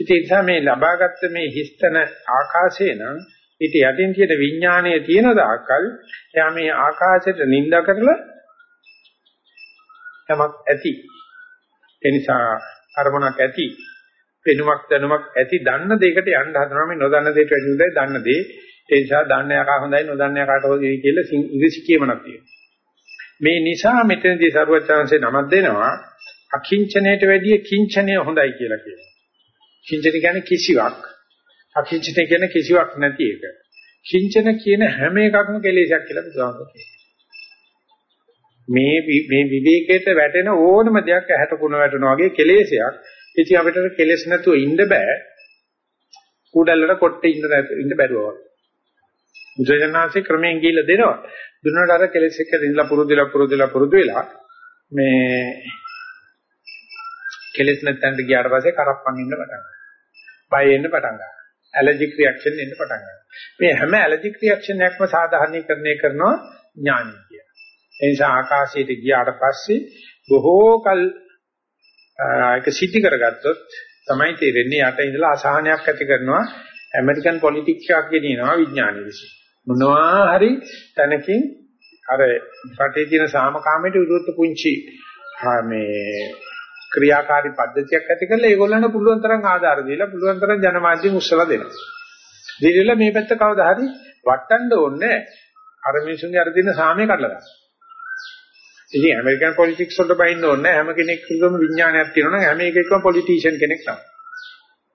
ඉතින් ඒ නිසා මේ ලබාගත්ත මේ හිස්තන ආකාශය නම් ඊට යටින් තියෙන විඥානයේ තියෙන දාකල් එයා මේ ආකාශයට නිඳා කරලා යමක් ඇති. ඒ නිසා අරමුණක් ඇති. පෙනුමක් දැනුමක් ඇති දන්න දෙයකට යන්න හදනවා මේ නොදන්න දෙයට වැඩි හොඳයි දන්න දේ ඒ නිසා දන්න යකා හොඳයි නොදන්න යකාට හොඳයි කියලා ඉංග්‍රීසි කියමනක් තියෙනවා මේ නිසා මෙතනදී සරුවචාන්සේ නමක් දෙනවා අකිංචනයට වැඩිය කිංචනය හොඳයි කියලා කියනවා කිංචන කියන්නේ කිසිවක් අකිංචන කියන්නේ කිසිවක් නැති එක කිංචන කියන හැම එකක්ම කෙලෙසක් කියලා බුදුහාමුදුරුවෝ කියනවා මේ මේ විවේකයට වැටෙන ඕනම දෙයක් ඇහැට කුණ වැටෙනා වගේ කෙලෙසයක් ඉතින් අපිට කෙලස් නැතුව ඉන්න බෑ. කුඩල්ලට කොට්ටේ ඉන්න ඉන්න බැරුව වගේ. බුදුජානනාංශේ ක්‍රමයෙන් ගිහිල්ලා දෙනවා. දුන්නාට අර කෙලස් එක්ක ඉඳලා පුරුදුලා පුරුදුලා පුරුදු වෙලා මේ කෙලස් නැත්තන්ට ගියාට පස්සේ කරප්පන් ඉන්න පටන් ගන්නවා. බය එන්න පටන් ගන්නවා. ඇලර්ජික් රියැක්ෂන් එන්න පටන් ගන්නවා. මේ හැම ඇලර්ජික් රියැක්ෂන් එකක්ම සාධාරණීකරණය කරනවා ඥානිය කියලා. ඒ නිසා ආකාශයට ගියාට පස්සේ බොහෝ කල ඒක සිද්ධ කරගත්තොත් තමයි තේරෙන්නේ යට ඉඳලා අසහනයක් ඇති කරනවා ඇමරිකන් පොලිටික්ස් එකක් ගෙනියනවා විඥානය විසින් මොනවා හරි තැනකින් අර රටේ තියෙන සාමකාමීට විරුද්ධ පුංචි මේ ක්‍රියාකාරී පද්ධතියක් ඇති කරලා ඒගොල්ලන්ට පුළුවන් තරම් ආධාර දීලා පුළුවන් තරම් ජනමාධ්‍ය මුස්සලා දෙනවා. දීලා මේ පැත්ත කවදා හරි වටන්න ඕනේ අර මිනිසුන්ගේ අර දින සාමය කඩලා දාන්න. ඉතින් ඇමරිකන් පොලිටික්ස් වලට බයින්න ඕනේ හැම කෙනෙකුගේම විඥානයක් තියෙනවා නම් හැම එකෙක්ම පොලිටිෂියන් කෙනෙක් තමයි.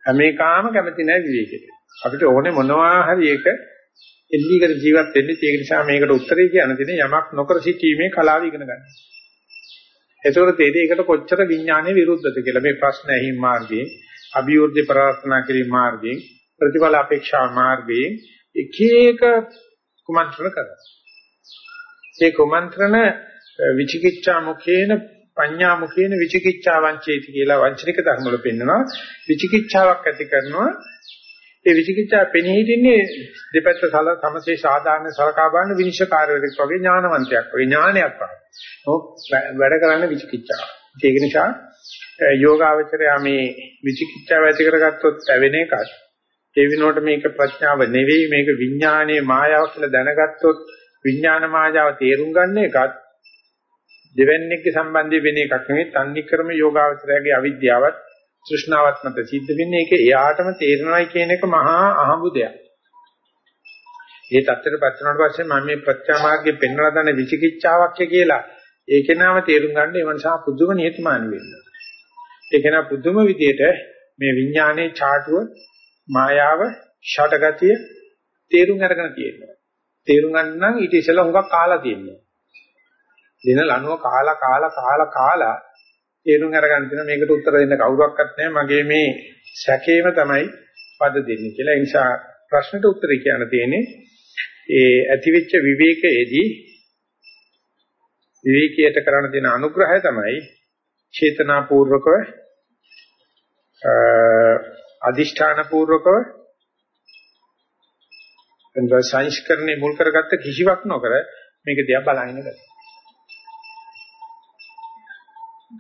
හැම එකාම කැමති නැහැ විවේකෙට. අපිට ඕනේ මොනවා හරි එක එල්ලීකට ජීවත් වෙන්න ඒක නිසා මේකට උත්තරේ කියන්න තියෙන්නේ යමක් නොකර සිටීමේ කලාව ඉගෙන ගන්න. ඒතකොට තේරෙයි ඒකට කොච්චර විඥානයේ විරුද්ධද කියලා මේ ප්‍රශ්න ඇහිම් මාර්ගයේ අභිවෘද්ධි ප්‍රාර්ථනා කිරීම මාර්ගයෙන් ප්‍රතිඵල අපේක්ෂා මාර්ගයෙන් එක එක කුමන්ත්‍රණ කරනවා. ඒ කුමන්ත්‍රණ විචිකිච්ඡා මුඛේන පඤ්ඤා මුඛේන විචිකිච්ඡා වංචේති කියලා වංචනික ධර්ම වල පෙන්නනවා. විචිකිච්ඡාවක් ඇති කරනවා. ඒ විචිකිච්ඡා පෙනී හිටින්නේ දෙපැත්ත සල සමසේ සාධාරණ සලකා බලන විනිශ්චයකාරයෙක් වගේ ඥානවන්තයෙක් වගේ ඥානයක් වගේ. වැඩ කරන්න විචිකිච්ඡාව. ඒක නිසා යෝගාවචරය මේ විචිකිච්ඡාව ඇති කරගත්තොත් ඇවෙන එකත් ඒ විනෝඩ මේක ප්‍රඥාව නෙවෙයි මේක විඥානයේ මායාව කියලා දැනගත්තොත් විඥාන මායාව තේරුම් ගන්න එකත් දෙවන්නේගේ සම්බන්ධය වෙන එකක් නෙවෙයි තන්නේ ක්‍රම යෝගාවචරයේ අවිද්‍යාවත් තෘෂ්ණාවත් මත සිද්ධ වෙන්නේ ඒක එයාටම තේරෙනවයි කියන එක මහා අහඹු දෙයක්. ඒ தත්තර පස්සනට පස්සේ මම මේ ප්‍රත්‍යාමාර්ගයේ පෙන්වලා දන්න විචිකිච්ඡාවක් කියලා ඒකේ නාම තේරුම් ගන්න ඒ මනසා පුදුම නිහතමානී වෙන්න. ඒක නා පුදුම විදියට මේ විඥානයේ චාටුව මායාව ෂටගතිය තේරුම් අරගෙන තියෙනවා. තේරුම් ගන්න නම් ඊට ඉස්සෙල්ලා හුඟක් කාලා තියෙනවා. දින ලනුව කාලා කාලා කාලා කාලා තේරුම් අරගන්න තියෙන මේකට උත්තර දෙන්න කවුරක්වත් නැහැ මගේ මේ සැකේම තමයි පද දෙන්නේ කියලා. ඒ නිසා ප්‍රශ්නට උත්තරය කියන්න තියෙන්නේ ඒ ඇතිවෙච්ච විවේකයේදී විවේකයට කරන්න දෙන අනුග්‍රහය තමයි චේතනාපූර්වකව අදිෂ්ඨාන පූර්වකව එන්ද සංස්කරණේ මුල් කරගත්ත කිසිවක් නොකර මේක දිහා බලහින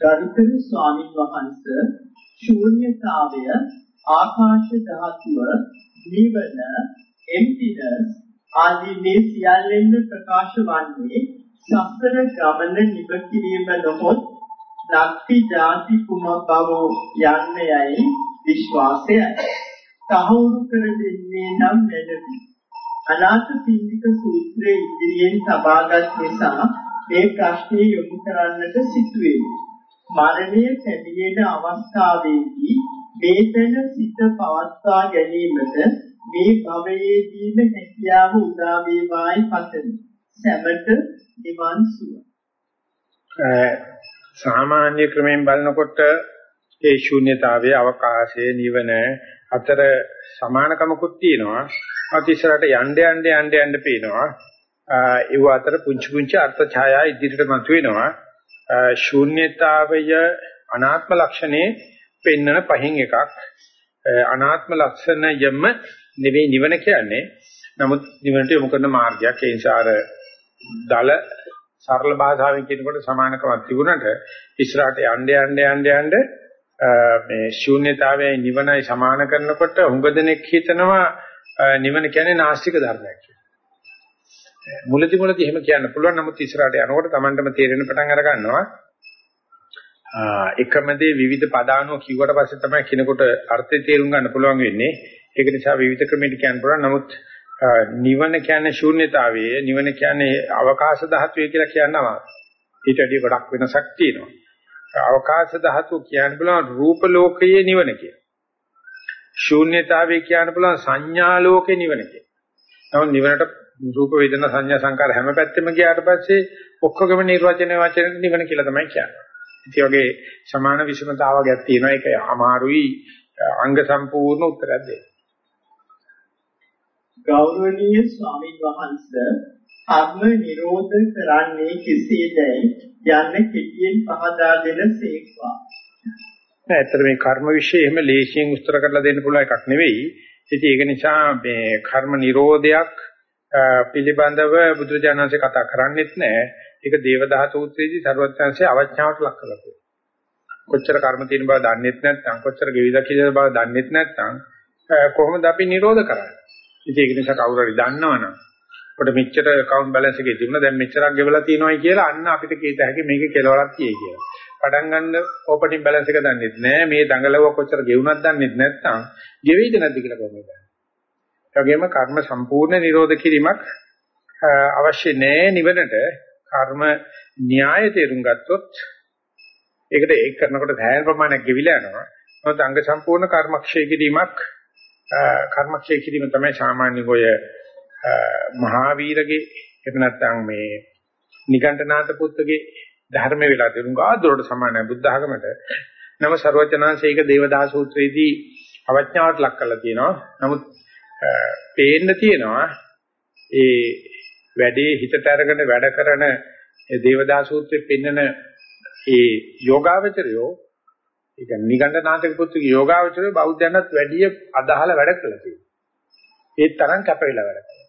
ගරුතර ස්වාමීන් වහන්සේ ශූන්‍යතාවය ආකාශ ධාතුව නිවන එම්පිනස් ආදී මේ සියල්ලෙන් ප්‍රකාශ වන්නේ සසර ගමන නිව කිරීම නොහොත් ලක්ති ಜಾති කුම බව යන්නේයි විශ්වාසයයි. සහවුරු කර දෙන්නේ නම් නැදවි. අනාථ පින්ඩික සූත්‍රයේ ඉදිරියෙන් තබාගත් නිසා මේ ප්‍රශ්නේ යොමු කරන්නට සිටුවේ. මරණය පැමිණෙන අවස්ථාවේදී මේතන සිත පවත්වා ගැනීමට මේ භවයේදීම හැකියාව උදා වේවායි පතමි. සැමට නිවන් සුව. සාමාන්‍ය ක්‍රමයෙන් බලනකොට ඒ ශූන්‍යතාවයේ අවකාශයේ නිවන අතර සමානකමකුත් තියෙනවා. අතිසරට යන්න යන්න යන්න යන්න පේනවා. ඒව අතර පුංචි පුංචි අර්ථ ඡායා ඉදිරියට මතුවෙනවා. ශූන්‍යතාවය අනාත්ම ලක්ෂණේ පෙන්වන පහින් එකක්. අනාත්ම ලක්ෂණයම නෙවෙයි නිවන කියන්නේ. නමුත් නිවනට යොමු කරන මාර්ගයක්. ඒ නිසා අර දල සරල භාෂාවෙන් කියනකොට සමානකමක් තිබුණාට ඉස්සරහට යන්න යන්න යන්න යන්න මේ ශූන්‍යතාවයයි නිවනයි සමාන කරනකොට හුඟ දෙනෙක් හිතනවා නිවන කියන්නේ නාස්තික ධර්මයක් කියලා. මුලදි මුලදි එහෙම කියන්න පුළුවන් නමුත් ඉස්සරහට යනකොට Tamanටම තේරෙන පටන් අර ගන්නවා. එකම දේ විවිධ පදානුව කිව්වට පස්සේ තමයි කිනකොට අර්ථය තේරුම් ගන්න පුළුවන් වෙන්නේ. ඒක නිසා විවිධ ක්‍රමයකට කියන්න පුළුවන්. නමුත් නිවන කියන්නේ ශූන්‍යතාවයේ නිවන කියන්නේ අවකාශ ධාතුවේ කියලා කියනවා. ඊට වඩා ගොඩක් වෙනසක් තියෙනවා. අවකාශ ධාතු කියන්න පුළුවන් රූප ලෝකයේ නිවන කිය. ශූන්‍යතාවයේ කියන්න පුළුවන් සංඥා ලෝකේ නිවන කිය. නමුත් නිවනට රූප වේදනා සංඥා සංකාර හැම පැත්තෙම ගියාට පස්සේ ඔක්කොගම නිර්වචනය වචන නිවන කියලා තමයි කියන්නේ. ඉතින් වගේ සමාන විෂමතාවයක් තියෙනවා ඒක අමාරුයි අංග සම්පූර්ණ උත්තරයක් දෙන්න. ගෞරවනීය ස්වාමීන් වහන්සේ කර්ම නිරෝධ කරන්නේ කෙසේදයි යන්න කෙටියෙන් පහදා දෙන සේක්වා. නෑ ඇත්තට මේ කර්ම વિશે එහෙම ලේසියෙන් උත්තර කරලා දෙන්න පුළුවන් එකක් නෙවෙයි. ඉතින් ඒක නිසා මේ කර්ම නිරෝධයක් පිළිබඳව බුදුරජාණන්සේ කතා කරන්නේත් නෑ. ඒක දේවදහස සූත්‍රයේදී සර්වඥාන්සේ අවඥාවට ලක් කරලා තියෙනවා. කොච්චර කර්ම තියෙන බව දන්නේත් නැත්නම් කොච්චර ගෙවිලා කියලා බව දන්නේත් නැත්නම් කොහොමද අපි නිරෝධ කරන්නේ? ඉතින් ඒක නිසා කවුරු හරි දන්නවනම් අපිට මෙච්චර account balance එකේ තිබුණා දැන් මෙච්චරක් ගෙවලා තියෙනවායි කියලා අන්න අපිට කීත හැකි මේකේ කෙලවරක් තියෙයි කියලා. පටන් ගන්න opening balance එක දන්නේ නැහැ. මේ දඟලව කොච්චර ගෙවුණත් දන්නේ නැත්නම් ගෙවෙයිද නැද්ද කියලා කොහොමද දන්නේ? ඒ වගේම කර්ම සම්පූර්ණ නිරෝධ කිරීමක් අවශ්‍ය නැහැ නිවනට කර්ම න්‍යාය තේරුම් ගත්තොත් ඒකට ඒක කරනකොට ධෑයන ප්‍රමාණයක් ගෙවිලා යනවා. මොකද අංග සම්පූර්ණ කර්මක්ෂය කිරීමක් කර්මක්ෂය කිරීම තමයි සාමාන්‍ය ගොය මහාවීරගේ එහෙම නැත්නම් මේ නිගණ්ඨනාත පුත්‍රගේ ධර්ම වේලා තිරුංගා දොරට සමානයි බුද්ධ ආගමට. නම ਸਰවචනාංශයක දේවදා සූත්‍රයේදී අවඥාවට ලක් කරලා තියෙනවා. නමුත් පේන්න තියෙනවා ඒ වැඩේ හිතට අරගෙන වැඩ කරන ඒ දේවදා සූත්‍රයේ පෙන්නන ඒ යෝගාවචරයෝ ඒ කියන්නේ නිගණ්ඨනාථක පුත්‍රගේ යෝගාවචරයෝ බෞද්ධයන්ට වැඩිය අදහලා වැඩ කළා තියෙනවා. ඒ තරම් කැපවිලා වැඩ කළා.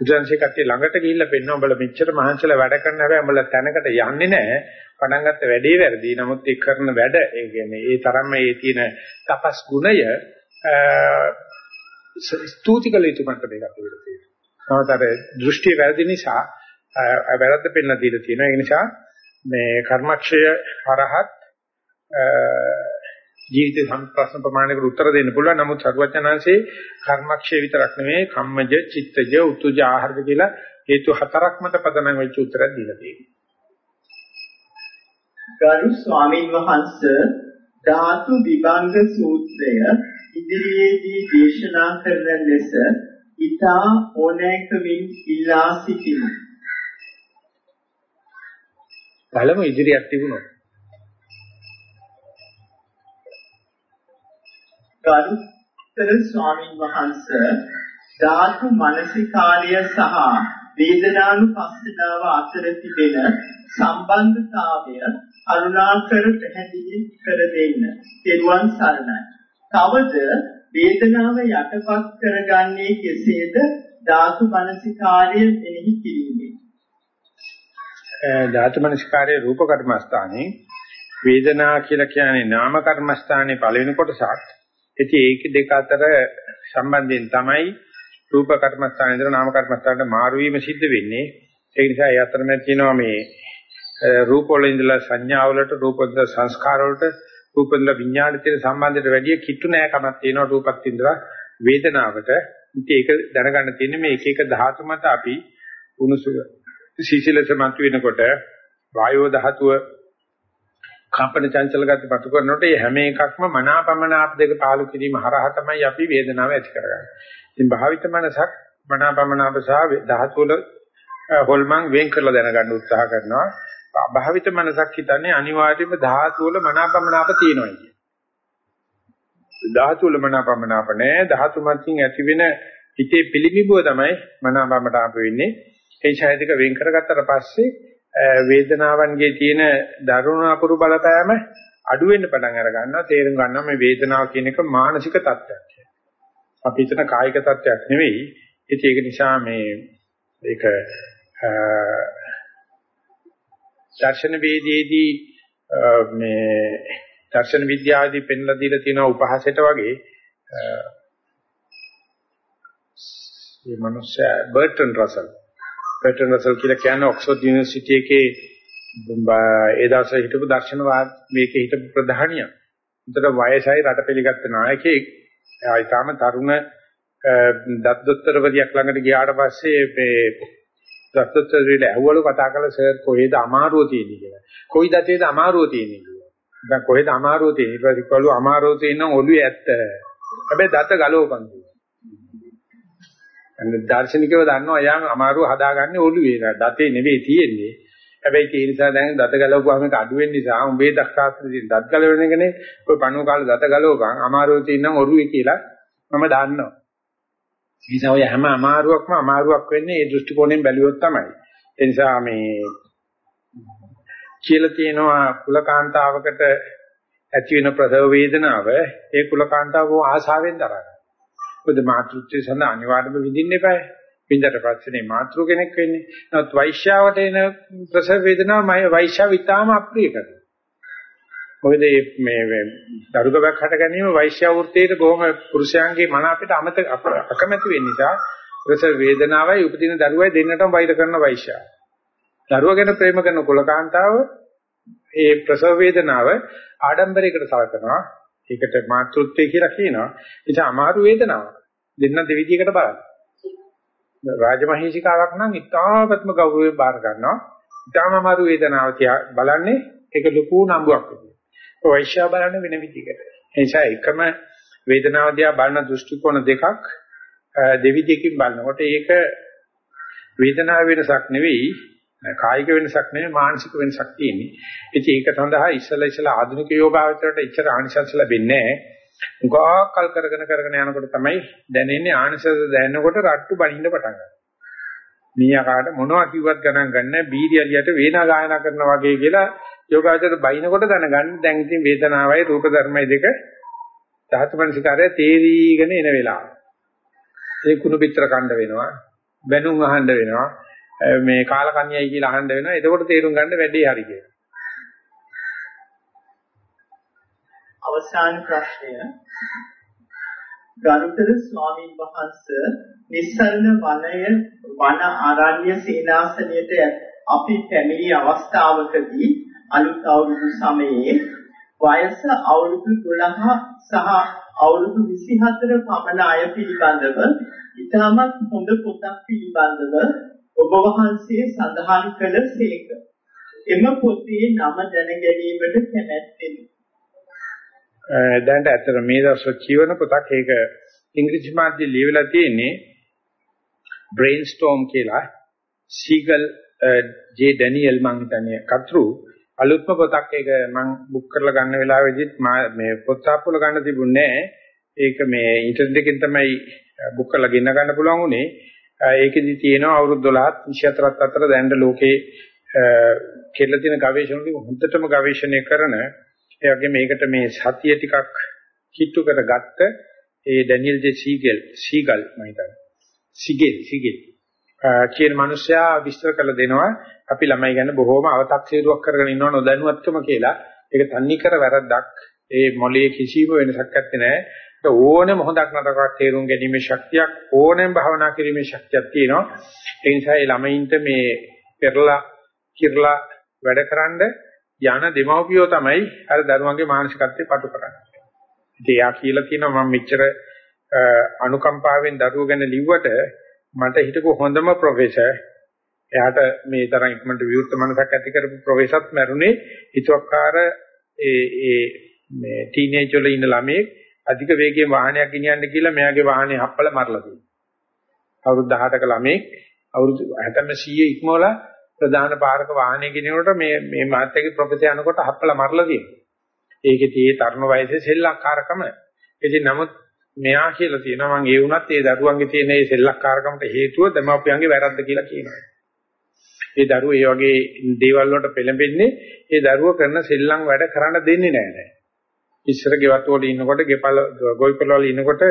බුදුන්සේ කට්ටිය ළඟට ගිහිල්ලා පෙන්න උඹලා මෙච්චර මහන්සිලා වැඩ කරන හැබැයි උඹලා තැනකට යන්නේ නැහැ. පටන් ගත්ත වැඩේ වැරදි. නමුත් ඒ කරන වැඩ ඒ කියන්නේ ඒ තරම්ම ඒ තියෙන තපස් ගුණය ස්තුති කළ යුතු මට්ටමකට අපිට තියෙනවා. නමුත් අර දෘෂ්ටි වැරදි නිසා වැරද්ද පෙන්නලා දීලා තියෙනවා. ඒ නිසා මේ කර්මක්ෂය හරහත් ජීවිත සම්ප්‍රශ්න ප්‍රමාණයකට උත්තර දෙන්න පුළුවන්. නමුත් සරුවචනාංශේ කර්මක්ෂය විතරක් නෙමෙයි කම්මජ, චිත්තජ, උතුජ, ආහාරජ කියලා හේතු හතරක් මත පදනම් වෙච්ච උත්තරයක් දීලා තියෙනවා. ගරු ස්වාමීන් වහන්සේ ධාතු විභංග සූත්‍රය ඉදිරියේදී දේශනා කරන ලෙස ඊතා ඕනෑකමින් ඉල්ලා සිටිමු. බලමු ඉදිරියක් තිබුණොත්. ගරුතර ස්වාමීන් වහන්සේ ධාතු මනසිකාර්ය සහ වේදනානුපස්සනාව අතර තිබෙන සම්බන්ධතාවය අරුණාකර පැහැදිලි කර දෙන්න. ත්වන් සරණයි. තවද වේදනාව යටපත් කරගන්නේ කෙසේද? ධාතු මනසිකාර්ය මෙනෙහි කිරීමෙන්. ධාතු මනසිකාර්ය රූප කර්මස්ථානේ වේදනා කියලා කියන්නේ නාම කර්මස්ථානේ පළවෙනි කොටසක්. ඉතින් ඒක දෙක අතර සම්බන්ධයෙන් තමයි රූප කර්මස්ථානේ ඉඳලා නාම කර්මස්ථානට මාරු වීම සිද්ධ වෙන්නේ. ඒ නිසා ඒ අතරමැද තියෙනවා මේ රූප වල ඉඳලා සංඥා වලට රූප වල සංස්කාර වලට රූප වල විඥාන තියෙන සම්බන්ධයට වැඩිය කිට්ටු නෑකමක් තියෙනවා රූපත් ඉඳලා වේදනාවට. ඉතින් ඒක දැනගන්න තියෙන්නේ මේ එක එක ධාතු මත අපි උණුසුම සීසලස මත වෙනකොට වායෝ ධාතුව කම්පන චංචල ගති පතු කරනකොට මේ හැම එකක්ම මනාපමනාප දෙක පාලු කිරීම හරහා තමයි අපි වේදනාව ඇති කරගන්නේ. ඉතින් භාවිත මනසක් මනාපමනාප සහ ධාතු වල හොල්මන් වෙන් කරලා දැනගන්න උත්සාහ කරනවා. අභාවිත මනසක් හිතන්නේ අනිවාර්යයෙන්ම ධාතු වල මනාපමනාප තියෙනවා කියන. ධාතු වල මනාපමනාප නැහැ. ධාතු මතින් ඇතිවෙන හිතේ පිළිඹුව තමයි මනාපමනාප වෙන්නේ. ඒ ඡායතික වෙන් කරගත්තට පස්සේ වේදනාවන්ගේ තියෙන දරුණු අපුරු බලපෑම අඩු වෙන්න පටන් අර ගන්නවා තේරුම් ගන්නවා මේ වේදනාව කියන එක මානසික තත්ත්වයක් කියලා. අපි හිතන කායික තත්ත්වයක් නෙවෙයි. ඒක නිසා මේ ඒක දර්ශන වේදයේදී මේ දර්ශන විද්‍යාවේදී පෙන්ලා දීලා තියෙන උපහාසයට වගේ මේ මනුස්සයා බර්ටන් රසල් බර්ටන් රසල් කියලා කියන්නේ ඔක්ස්ෆර්ඩ් යුනිවර්සිටි එකේ ඒ දවස්වල හිටපු දර්ශන මේකේ හිටපු ප්‍රධානියා. උන්ට වයසයි රට පිළිගත්ත නායකයෙක්. ආයිතාම තරුණ දත්දොත්තරවරියක් ළඟට ගියාට පස්සේ මේ දත්දොත්තරවිල ඇහුවලු කතා කරලා සර් කොහෙද අමාරුව තියෙන්නේ කියලා. කොයි දතේද අමාරුව තියෙන්නේ කියලා. දැන් කොහෙද අමාරුව තියෙන්නේ? ඊට පස්සේ කළු අමාරුව තියෙන ඔළුවේ ඇත්ත. හැබැයි දත ගලවපන් කිව්වා. අන්න දාර්ශනිකව දන්නවා යාම අමාරුව හදාගන්නේ ඔළුවේ. දතේ නෙවෙයි තියෙන්නේ. හැබැයි ඒ නිසා දැන් දත ගලවපුවාම ඒක අඩු වෙන නිසා උඹේ දක්ෂාත්‍රයේ දත් ගලවන එකනේ ඔය පණුව කාලේ දත ගලවපන් අමාරුව තියෙනම් ඔරුවේ කියලා මම දන්නවා. ඒ නිසා ඔය හැම අමාරුවක්ම අමාරුවක් වෙන්නේ ඒ දෘෂ්ටි කෝණයෙන් බැලුවොත් තමයි. ඒ නිසා මේ කියලා තියෙනවා කුලකාන්තාවකට ඇති වෙන ප්‍රසව වේදනාව ඒ කුලකාන්තාව ආසාවෙන් දරනවා. මොකද මාතෘත්වයේ සඳහා අනිවාර්යයෙන්ම විඳින්න එපායි. විඳට පස්සේ මාතෘ කෙනෙක් වෙන්නේ. නමුත් වෛශ්‍යාවට එන ප්‍රසව වේදනාව මම වෛශ්‍යාව ඉතාම අප්‍රිය කරනවා. මොකද මේ දරුගබක් හට ගැනීම වෛශ්‍ය වෘත්තයේ බොහොම පුරුෂයන්ගේ මන අපිට අමත අකමැති වෙන නිසා ප්‍රසව වේදනාවයි උපදින දරුවයි දෙන්නටම වෛර කරන වෛශ්‍යා. දරුවා ගැන ප්‍රේම කරන කුලකාන්තාව ඒ ප්‍රසව වේදනාව ආඩම්බරයකට සලකනවා. ඒකට මාතෘත්වය කියලා කියනවා. ඒක අමාරු වේදනාවක්. දෙන්න දෙවිදියකට බලන්න. රාජමහේශිකාවක් නම් ඉතාමත්ම ගෞරවයෙන් බාර ගන්නවා. ඊටම අමාරු වේදනාව තියා බලන්නේ ඒක ලොකු නම්බුවක් විදියට. ඔය වෛශ්‍යා බලන්නේ වෙන විදිහකට. ඒ නිසා එකම වේදනාව දිහා බලන දෘෂ්ටි කෝණ දෙකක් දෙවිදියකින් බලනකොට ඒක වේදනාව වෙනසක් නෙවෙයි කායික වෙනසක් නෙවෙයි මානසික වෙනසක් තියෙන්නේ. ඉතින් ඒක සඳහා ඉස්සලා ඉස්සලා ආධුනික යෝගාවචරයට ඉච්ඡර ආනිසංස ලැබෙන්නේ නැහැ. උගා කල් කරගෙන කරගෙන යනකොට තමයි දැනෙන්නේ ආනිසංස දැනෙනකොට රට්ටු බනින්න පටන් ගන්නවා. මීයාකාට මොනවා කිව්වත් ගණන් ගන්න බීරියලියට වේනා ගායනා කරනවා වගේ කියලා යෝගාචරයට බයිනකොට දැනගන්න දැන් ඉතින් වේදනාවයි රූප ධර්මයි දෙක ධාතු මනසිකාරය තේරීගෙන එන වෙලාව. ඒ කුණු පිටර කණ්ඩ වෙනවා බැනුම් අහන්න වෙනවා මේ කාලකන්‍යයි කියලා අහන්න වෙනවා එතකොට තේරුම් ගන්න වැඩේ හරි කියලා. අවසාන ප්‍රශ්නය ගරුතර ස්වාමීන් වහන්සේ නිස්සරණ වනය වන ආරණ්‍ය සේනාසනයට අපි පැමිණි අවස්ථාවකදී අලුත් අවුරුදු සමයේ වයස අවුරුදු 12 සහ අවුරුදු 24 පමණ අය පිළිබඳව ඉතාමත් හොඳ පොතක් පිළිබඳව ඔබ වහන්සේ සඳහන් කළ සේක. එම පොතේ නම දැන ගැනීමට කැමැත්තෙමි. දැනට ඇත්තට මේ දවස්වල කියවන පොතක් ඒක ඉංග්‍රීසි මාධ්‍යයේ ලියවිලා තියෙන්නේ brainstorm කියලා සීගල් ජේ ඩැනියල් මං හිතන්නේ කතරු අලුත්ම පොතක් ඒක මං බුක් කරලා ගන්න වෙලාවෙදිත් මේ පොත් තාප්පුවල ගන්න තිබුණේ ඒක මේ ඉන්ටර්නෙට් එකෙන් තමයි බුක් කරලා ගෙන්න ගන්න පුළුවන් උනේ. ඒකෙදි තියෙනවා අවුරුදු 12ත් 24ත් අතර දැනට ලෝකේ කෙරලා තියෙන ගවේෂණ වලින් හොඳටම ගවේෂණය කරන ඒ වගේ මේකට මේ සතිය ටිකක් කිට්ටු කරගත්ත ඒ ඩැනියල් ජේ සීගල් සීගල් මම හිතන්නේ. සිගෙල් සිගෙල්. කියන මිනිසයා විස්තර කළ දෙනවා. අපි ළමයි ගැන බොහොම අව탁සීරුවක් කරගෙන ඉන්නව නොදැනුවත්කම කියලා. ඒක තන්නේ කර වැරද්දක්. ඒ මොළයේ කිසිම වෙනසක් නැත්තේ නෑ. ඕනෙම හොඳක් නරකක් තේරුම් ගැනීමේ ශක්තියක් ඕනෙම භවනා කිරීමේ ශක්තියක් තියෙනවා. ඒ නිසා ඒ ළමයින්ට මේ පෙරලා කිරලා වැඩකරනද යන දෙමව්පියෝ තමයි අර දරුවන්ගේ මානසිකත්වය පටු කරන්නේ. ඉතින් යා කියලා කියනවා මම මෙච්චර අනුකම්පාවෙන් දරුවෝ ගැන ලිව්වට මට හිතපු හොඳම ප්‍රොෆෙසර් එයාට මේ තරම් ඉක්මනට විවෘත මනසක් ඇති කරපු ප්‍රොෆෙසර්ත් මරුනේ හිතුවක්කාර ඒ ඒ මේ ටීනේජ් වල ඉන්න ළමයෙක් අධික වේගයෙන් වාහනයක් ගෙනියන්න කියලා මෙයාගේ වාහනේ හප්පල මරලා තියෙනවා. අවුරුදු 18ක ළමයෙක් අවුරුදු 60 100 ඉක්මවලා ප්‍රධාන පාරක වාහනේ ගෙනියනකොට මේ මේ මාත්‍යාගේ ප්‍රොෆෙසර් යනකොට හප්පලා මරලා තියෙනවා. ඒකේ tie තරුණ වයසේ සෙල්ලක්කාරකම. ඉතින් නමුත් මෙයා කියලා තියෙනවා මම ඒ වුණත් ඒ දරුවන්ගේ තියෙන මේ සෙල්ලක්කාරකමට හේතුව දෙමාපියන්ගේ වැරද්ද කියලා කියනවා. ඒ දරුවෝ ඒ වගේ දේවල් වලට පෙළඹෙන්නේ ඒ දරුවෝ කරන සෙල්ලම් වැඩ කරන්න දෙන්නේ නැහැ නෑ. ඉස්සර ගෙවත් වල ඉන්නකොට ගෙපල ගොවිපල වල ඉන්නකොට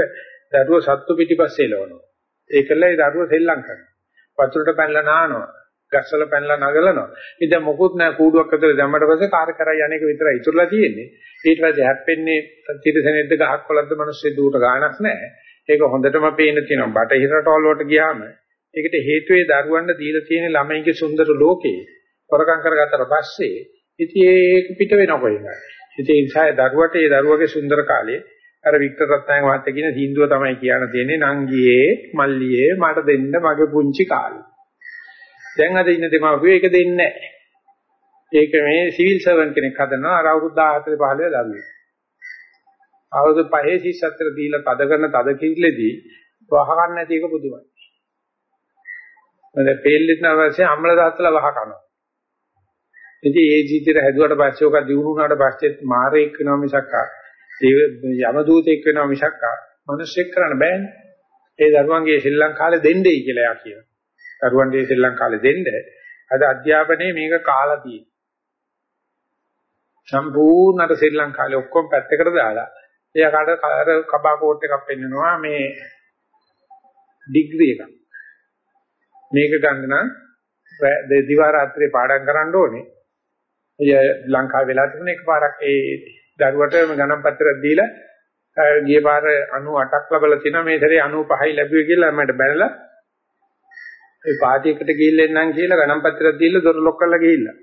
දරුවෝ සත්තු පිටිපස්සේ එලවනවා. ඒකල ඒ දරුවෝ සෙල්ලම් කරනවා. වතුරට පැනලා නානවා. ගස්වල පැනලා නගලනවා. ඉතින් මොකුත් නැහැ කූඩුවක් අතර දැම්මට පස්සේ කාර් කරා යන්නේක විතරයි ඉතුරුලා තියෙන්නේ. ඊට පස්සේ හැප්පෙන්නේ තිරසනෙද්ද ගහක් වලද්ද මිනිස්සු දුරට ගාණක් නැහැ. ඒක හොඳටම පේන තියෙනවා. බටහිර රටවල් වලට ගියාම ඒකට හේතුවේ දරුවන්ට දීලා තියෙන ළමයින්ගේ සුන්දර ලෝකේ හොරකම් කරගත්තට පස්සේ ඉතින් ඒක පිට වෙනවා කොහෙන්ද? ඉතින් ඒ නිසා දරුවට ඒ දරුවගේ සුන්දර කාලේ අර වික්ටර් රත්නායක මහත්තයා කියන සින්දුව තමයි කියන්න තියෙන්නේ නංගියේ මල්ලියේ මට දෙන්න මගේ පුංචි කාලේ. දැන් අද ඉන්න දෙමාපියෝ ඒක දෙන්නේ නැහැ. ඒක මේ සිවිල් සර්වන් කෙනෙක් හදනවා අර අවුරුදු 14 15 දරුවෙක්. අවුරුදු 5 සිස්සතර දීලා තද කරන තද කිරිලෙදී වහ ගන්න නැති එක පුදුමයි. මම පෙල්ලෙත් නැවසේ අම්ල දාත්තලා වහ කනවා. ඉතින් ඒ ජීවිතේට හැදුවට පස්සේ ඔක දිනු වුණාට පස්සේ මාරේක් වෙනවා මිසක් යම දූතෙක් වෙනවා මිසක් මිනිස්සෙක් කරන්න බෑනේ. ඒ දරුවන්ගේ ශ්‍රී ලංකාවේ දෙන්නේ කියලා යා කියනවා. දරුවන්ට ශ්‍රී ලංකාවේ දෙන්න අද අධ්‍යාපනයේ මේක කාලා තියෙනවා. සම්පූර්ණට ශ්‍රී ලංකාවේ ඔක්කොම පැත්තකට දාලා එයාකට අර කබා කෝට් එකක් පෙන්නනවා මේ ඩිග්‍රී එකක්. මේක ගන්න නම් දිවා රාත්‍රියේ පාඩම් කරන්න ඕනේ. එය ලංකාවේ වෙලා තිබුණ එකපාරක් ඒ දරුවට ගණන් පත්‍රයක් දීලා ගිය පාර 98ක් ලැබලා තිනවා මේ සැරේ 95යි ලැබුවේ කියලා මට බැලලා ඒ පාටියකට ගිහිල්ලා එන්නම් කියලා ගණන් පත්‍රයක් දීලා දොර ලොක් කරලා ගිහිල්ලා.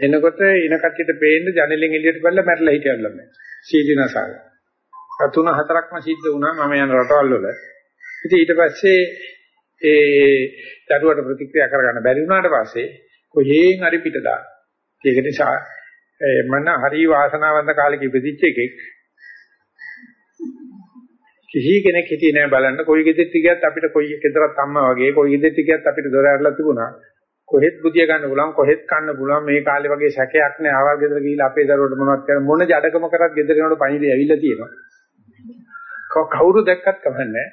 එනකොට එන කට්ටියට පේන්න ජනෙලෙන් එළියට බැලලා මැරලා හිටියල්ලා මම. සීදීනසාව. තුන හතරක්ම සිද්ධ වුණා මම යන රටවල් වල. ඉතින් ඊට පස්සේ ඒ දරුවට ප්‍රතික්‍රියා කරගන්න බැරි වුණාට පස්සේ කොහේන් හරි පිට දාන. ඒක නිසා මම හරි වාසනාවන්ත කාලෙක ඉපදිච්ච එකෙක් කිසි කෙනෙක් හිටියේ නැහැ බලන්න. කොයි ගෙදෙට්ට ගියත් අපිට කොයි ගෙදරත් අම්මා වගේ කොයි ගෙදෙට්ට ගියත් අපිට දොර ඇරලා තිබුණා. කොහෙත් බුදිය ගන්න පුළුවන් කොහෙත් කන්න පුළුවන්. මේ කාලේ වගේ සැකයක් නැහැ ආවල් ගෙදර ගිහිල්ලා අපේ දරුවට මොනවද කරන්නේ මොන ජඩකම කරත් ගෙදර යනකොට පණිවිඩය ඇවිල්ලා තියෙනවා. කවුරු දැක්කත් කමන්නේ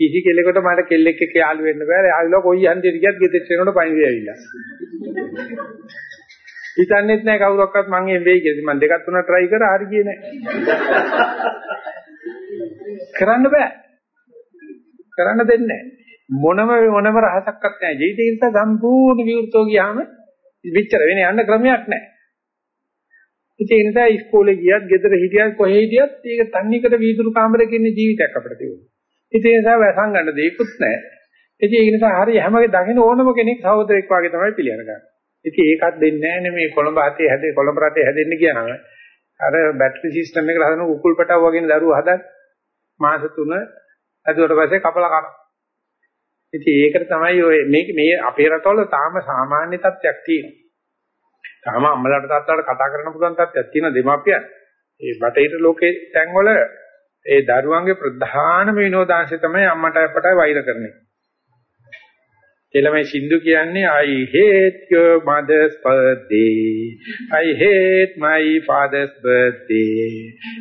කිසි කෙනෙකුට මට කෙල්ලෙක් එක්ක යාළු වෙන්න බෑ. යාළුවා කොයි හන්දියට ගියත් ගෙදරට යනකොට පණිවිඩය ඇවිල්ලා. හිතන්නේත් නැහැ කවුරක්වත් මං එම් වෙයි කියලා. මං දෙකක් තුනක් try කරා. හරි ගියේ නැහැ කරන්න බෑ. කරන්න දෙන්නේ මොනම මොනම රහසක්වත් නැහැ. ජීවිතේ ඉස්ස සම්පූර්ණ විවෘතෝ ගියාම විචතර වෙන යන්න ක්‍රමයක් නැහැ. ඉතින් ඒ නිසා ඉස්කෝලේ ගියත්, ගෙදර හිටියත්, කොහේ හිටියත් ඒක තන්නිකට වීදුරු කාමරයක ඉන්න ජීවිතයක් අපිට තිබුණා. ඉතින් ඒ නිසා වැසන් ගන්න දෙයක්වත් නැහැ. ඉතින් ඒ නිසා හරිය හැමගේ දකින්න ඕනම කෙනෙක් සහෝදරෙක් වගේ තමයි පිළිගන්න ගන්න. ඉතින් ඒකත් දෙන්නේ නැහැ නේ මේ කොළඹ හතේ හැදේ කොළඹ රටේ හැදෙන්න කියනම අර බැටරි සිස්ටම් එක හදන කුකුල් පැටව වගේ දරුවෝ හදන්නේ මාස 3 ඇදුවට පස්සේ කපලා කනවා. ඉතින් ඒකට තමයි ඔය මේ මේ අපේ රටවල තාම සාමාන්‍ය තත්ත්වයක් තියෙනවා. තාම අම්මලාට තාත්තලාට කතා කරන්න පුළුවන් තත්ත්වයක් තියෙන දෙමාපියන්. ඒ බටහිර ලෝකේ තැන්වල ඒ දරුවන්ගේ ප්‍රධානම විනෝදාංශය තමයි අම්මට අපට වෛර කරන එක. එළමයි සින්දු කියන්නේ I hate your mother's birthday. I hate my father's birthday.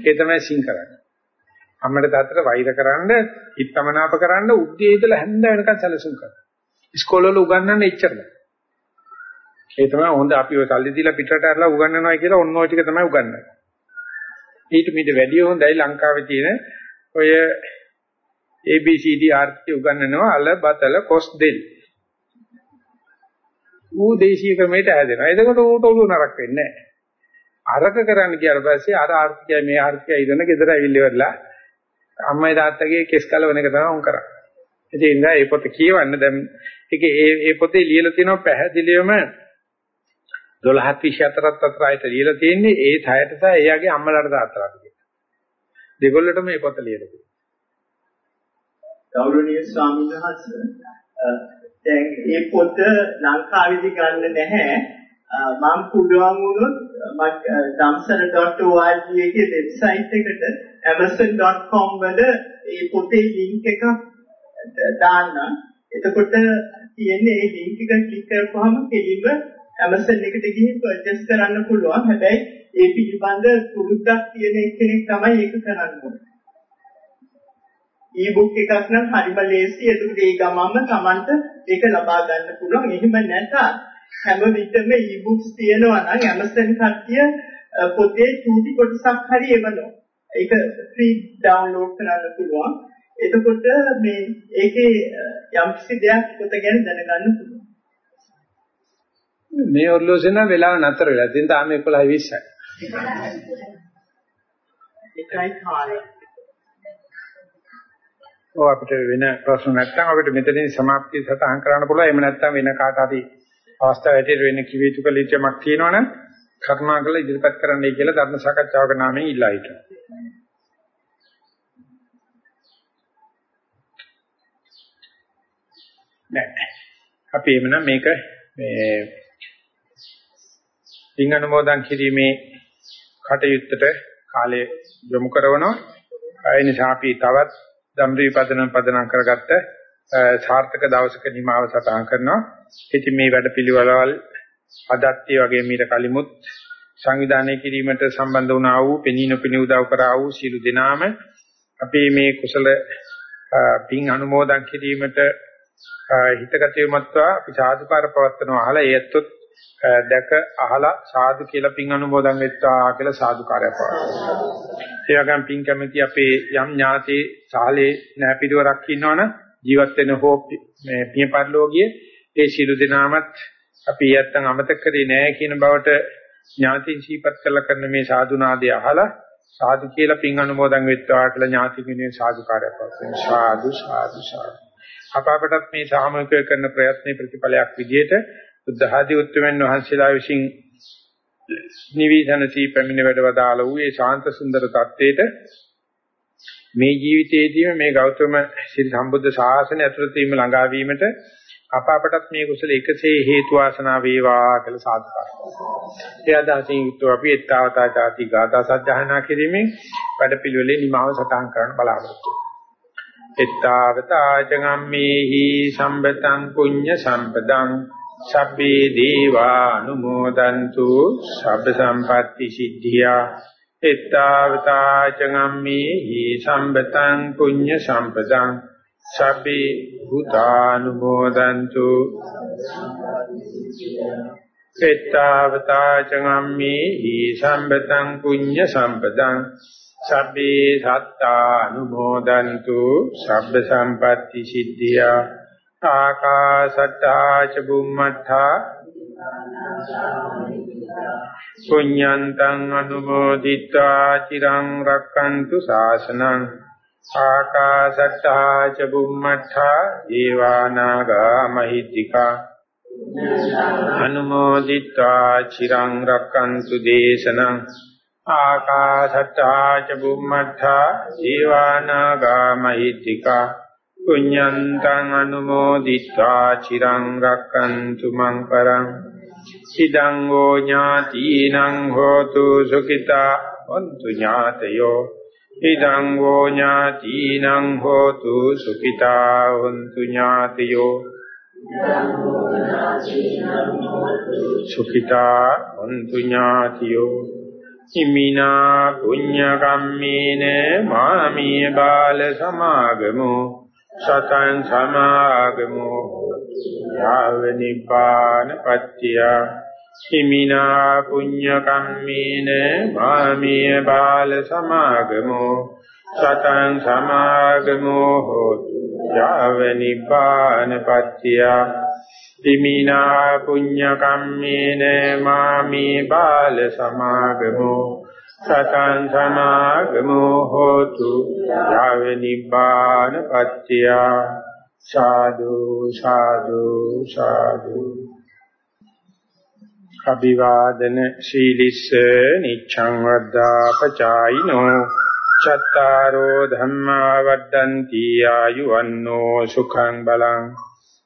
ඒ තමයි සින් කරන්නේ. අම්මට තාත්තට වෛර කරන්න, හිතමනාප කරන්න උද්දී ඉඳලා හැන්ද වෙනකන් සැලසුම් කරනවා. ඉස්කෝලවල උගන්වන්නේ එච්චරයි. ඒ තමයි හොඳ අපි ඔය සල්ලි දීලා පිටරට අරලා උගන්වනවා කියලා ඔන්න ඔය ටික තමයි උගන්වන්නේ. ඊට මීට වැඩිය හොඳයි ලංකාවේ තියෙන ඔය ABCD ආර්ථික උගන්වනවා අල බතල කොස් දෙල්. ඌ දේශීය ක්‍රමයට හැදෙනවා. එතකොට ඌට ඔළුව නරක වෙන්නේ නැහැ. අරක කරන්න කියලා පස්සේ අර ආර්ථිකය මේ ආර්ථිකය ඉදන ගෙදර ඇවිල්ලිවලා අම්මයි තාත්තගේ කෙස් කලවන එක තමයි උන් කරන්නේ. ඉතින් ඒ නිසා මේ පොත කියවන්න දැන් ඒකේ ඒ ඒ පොතේ ලියලා තියෙනවා පැහැදිලිවම 12 24ත් අතර ආයත ලියලා තියෙන්නේ ඒ ඡයයට සහ එයාගේ අම්මලාට තාත්තලාට කියලා. දෙගොල්ලටම මේ පොත ලියලා තියෙනවා. ගෞරවනීය ස්වාමීන් වහන්සේ දැන් මේ පොත ලංකාවේදී ගන්න නැහැ. මම පුළුවන් වුණොත් damsara.org එකේ වෙබ්සයිට් එකට amazon.com වල මේ පොතේ link එකක් දාන්න. එතකොට තියෙන්නේ මේ link එක ක්ලික් කරපුවාම කෙලින්ම Amazon එකට ගිහින් purchase කරන්න පුළුවන්. හැබැයි ඒ පිළිබඳ පුරුද්දක් තියෙන කෙනෙක් තමයි ඒක කරන්න ඕනේ. e-book එකක් නම් හරිම ලේසි. ඒකට ඒ ගමම්ම Tamanට ඒක ලබා ගන්න පුළුවන්. එහෙම නැත්නම් හැම විටම e-books තියෙනවා නම් Amazon කට්ටිය පොතේ චූටි කොටසක් හරි එවනවා. ඒක ෆ්‍රී ඩවුන්ලෝඩ් කරන්න පුළුවන්. එතකොට මේ ඒකේ යම් කිසි දෙයක් පොත ගැන දැනගන්න පුළුවන්. මේ ඔර්ලෝසේ නම් වෙලාව නතර වෙලා. ඉතින් තාම 11 20යි. එකයි කාලය. ඔව් අපිට වෙන ප්‍රශ්න නැත්නම් අපිට මෙතනින් සමාප්තිය සටහන් කරන්න පුළුවන්. එහෙම නැත්නම් වෙන කාට හරි අවස්ථාව ඇටියට වෙන කිව යුතු කල යුතුමක් තියෙනවනම් කරුණාකරලා ඉදිරිපත් කරන්නයි කියලා ධර්ම සාකච්ඡාවක නාමයෙන් ඉල්ලා හිටියා. නෑ. අපි එමනම් මේක මේ පින් අනුමෝදන් කිරීමේ කටයුත්තට කාලය යොමු කරනවා. ඒ නිසා අපි තවත් ධම්රි පදනම් පදනම් කරගත්ත සාර්ථක දවසක නිමාව සටහන් කරනවා. ඉතින් මේ වැඩපිළිවෙළවල් අදත් ඒ වගේ මීට කලිමුත් සංවිධානය කිරීමට සම්බන්ධ වුණා වූ පෙනී නොපෙනී උදව් කරා වූ සීල දෙනාම අපේ මේ කුසල පින් අනුමෝදන් කිරීමට හිතගත යුමත්වා අපි සාදුකාර පවත්වනවා. අහලා ඒත්ොත් දැක අහලා සාදු කියලා පින් අනුමෝදන් වෙත්වා කියලා සාදුකාරය පවත්වනවා. ඒ වගේම පින් කැමැති අපේ යම් ඥාතේ සාලේ නැ පිටවරක් ඉන්නවනම් ජීවත් වෙන හෝ මේ පිය පරිලෝකීය ඒ සියලු දෙනාමත් අපි යත්තන් අමතක කරේ නෑ කියන බවට ඥාතින් සීපත් කළා කරන මේ සාදු නාදය අහලා සාදු කියලා පින් අනුමෝදන් වෙත්වා කියලා ඥාති කෙනේ සාදුකාරයක් පවත්වන සාදු සාදු සාදු. අප අපටත් මේ සාමූහිකව කරන ප්‍රයත්නයේ ප්‍රතිඵලයක් විදිහට බුද්ධ ආදී උත්තරමන් වහන්සේලා විසින් නිවිධනසී පැමිණ වැඩවදාළ වූ ඒ ශාන්ත සුන්දර තත්ත්වයට මේ ජීවිතයේදීම මේ ගෞතම ශ්‍රී සම්බුද්ධ ශාසනය ඇතුළත වීම ළඟා වීමට අප අපටත් මේ කුසල එකසේ හේතු වාසනා වේවා කියලා සාදුකාරය. ඒ අදහසින් යුක්තව අපි ettavata chati gata සජ්ජහනා කිරීමෙන් වැඩපිළිවෙලේ නිමාව සටහන් කරන්න බලාපොරොත්තු ettavata චගම්මේහි සම්බතං පුඤ්ඤ සම්පදං සබ්බේ දේවා අනුමෝදන්තු සබ්බ සම්පatti සිද්ධියා. ettavata චගම්මේහි සම්බතං පුඤ්ඤ සම්පදං සබ්බේ භූතානුමෝදන්තු. එත්තාවතා චගම්මේ හි සම්බතං පුඤ්ඤ සම්පදං සබ්බේ සත්තානුමෝදන්තු සබ්බ සම්පatti සිද්ධියා ආකාසට්ටා ච බුම්මඨා පුඤ්ඤන්තං අනුමෝදිත්වා චිරං රක්칸තු ශාසනං ආකාසට්ටා ච බුම්මඨා දීවානාගා මහිත්‍තිකා අනුමෝදිත්වා චිරං රක්칸තු දේශනං ආකාශට්ටා ච බුම්මට්ටා ජීවානාගා මහිත්‍තිකා පුඤ්ඤන්තං අනුමෝදිත්වා චිරං රක්칸තු මං පරං සිදං ෝ ඥාතිනං හෝතු සුඛිතා හොන්තු ඥාතයෝ ඉදං ෝ ඥාතිනං හෝතු සුඛිතා හොන්තු ඥාතයෝ සුඛිතා හොන්තු ඥාතියෝ හිමිනා පුඤ්ඤ කම්මේන මාමී බාල සමාගමෝ සතං සමාගමෝ යාව නිපාන පත්‍තියා හිමිනා පුඤ්ඤ කම්මේන මාමීය බාල සමාගමෝ සතං සමාගමෝ හෝතු යාව නිපාන පත්‍තිය හිමිනා පුඤ්ඤ කම්මේන මාමී බාල සමාගමෝ සතං සමාගමෝ හෝතු යාව නිපාන පත්‍තිය සාදු සාදු සාදු. අභිවාදන ශීලිස්ස නිච්ඡං වද්දා පචායිනෝ චත්තාරෝ ධම්මා වද්දන්ති ආයුවන්නෝ සුඛං බලං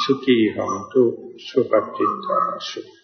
සුඛී හොන්තු සුපත්තිත්වාසු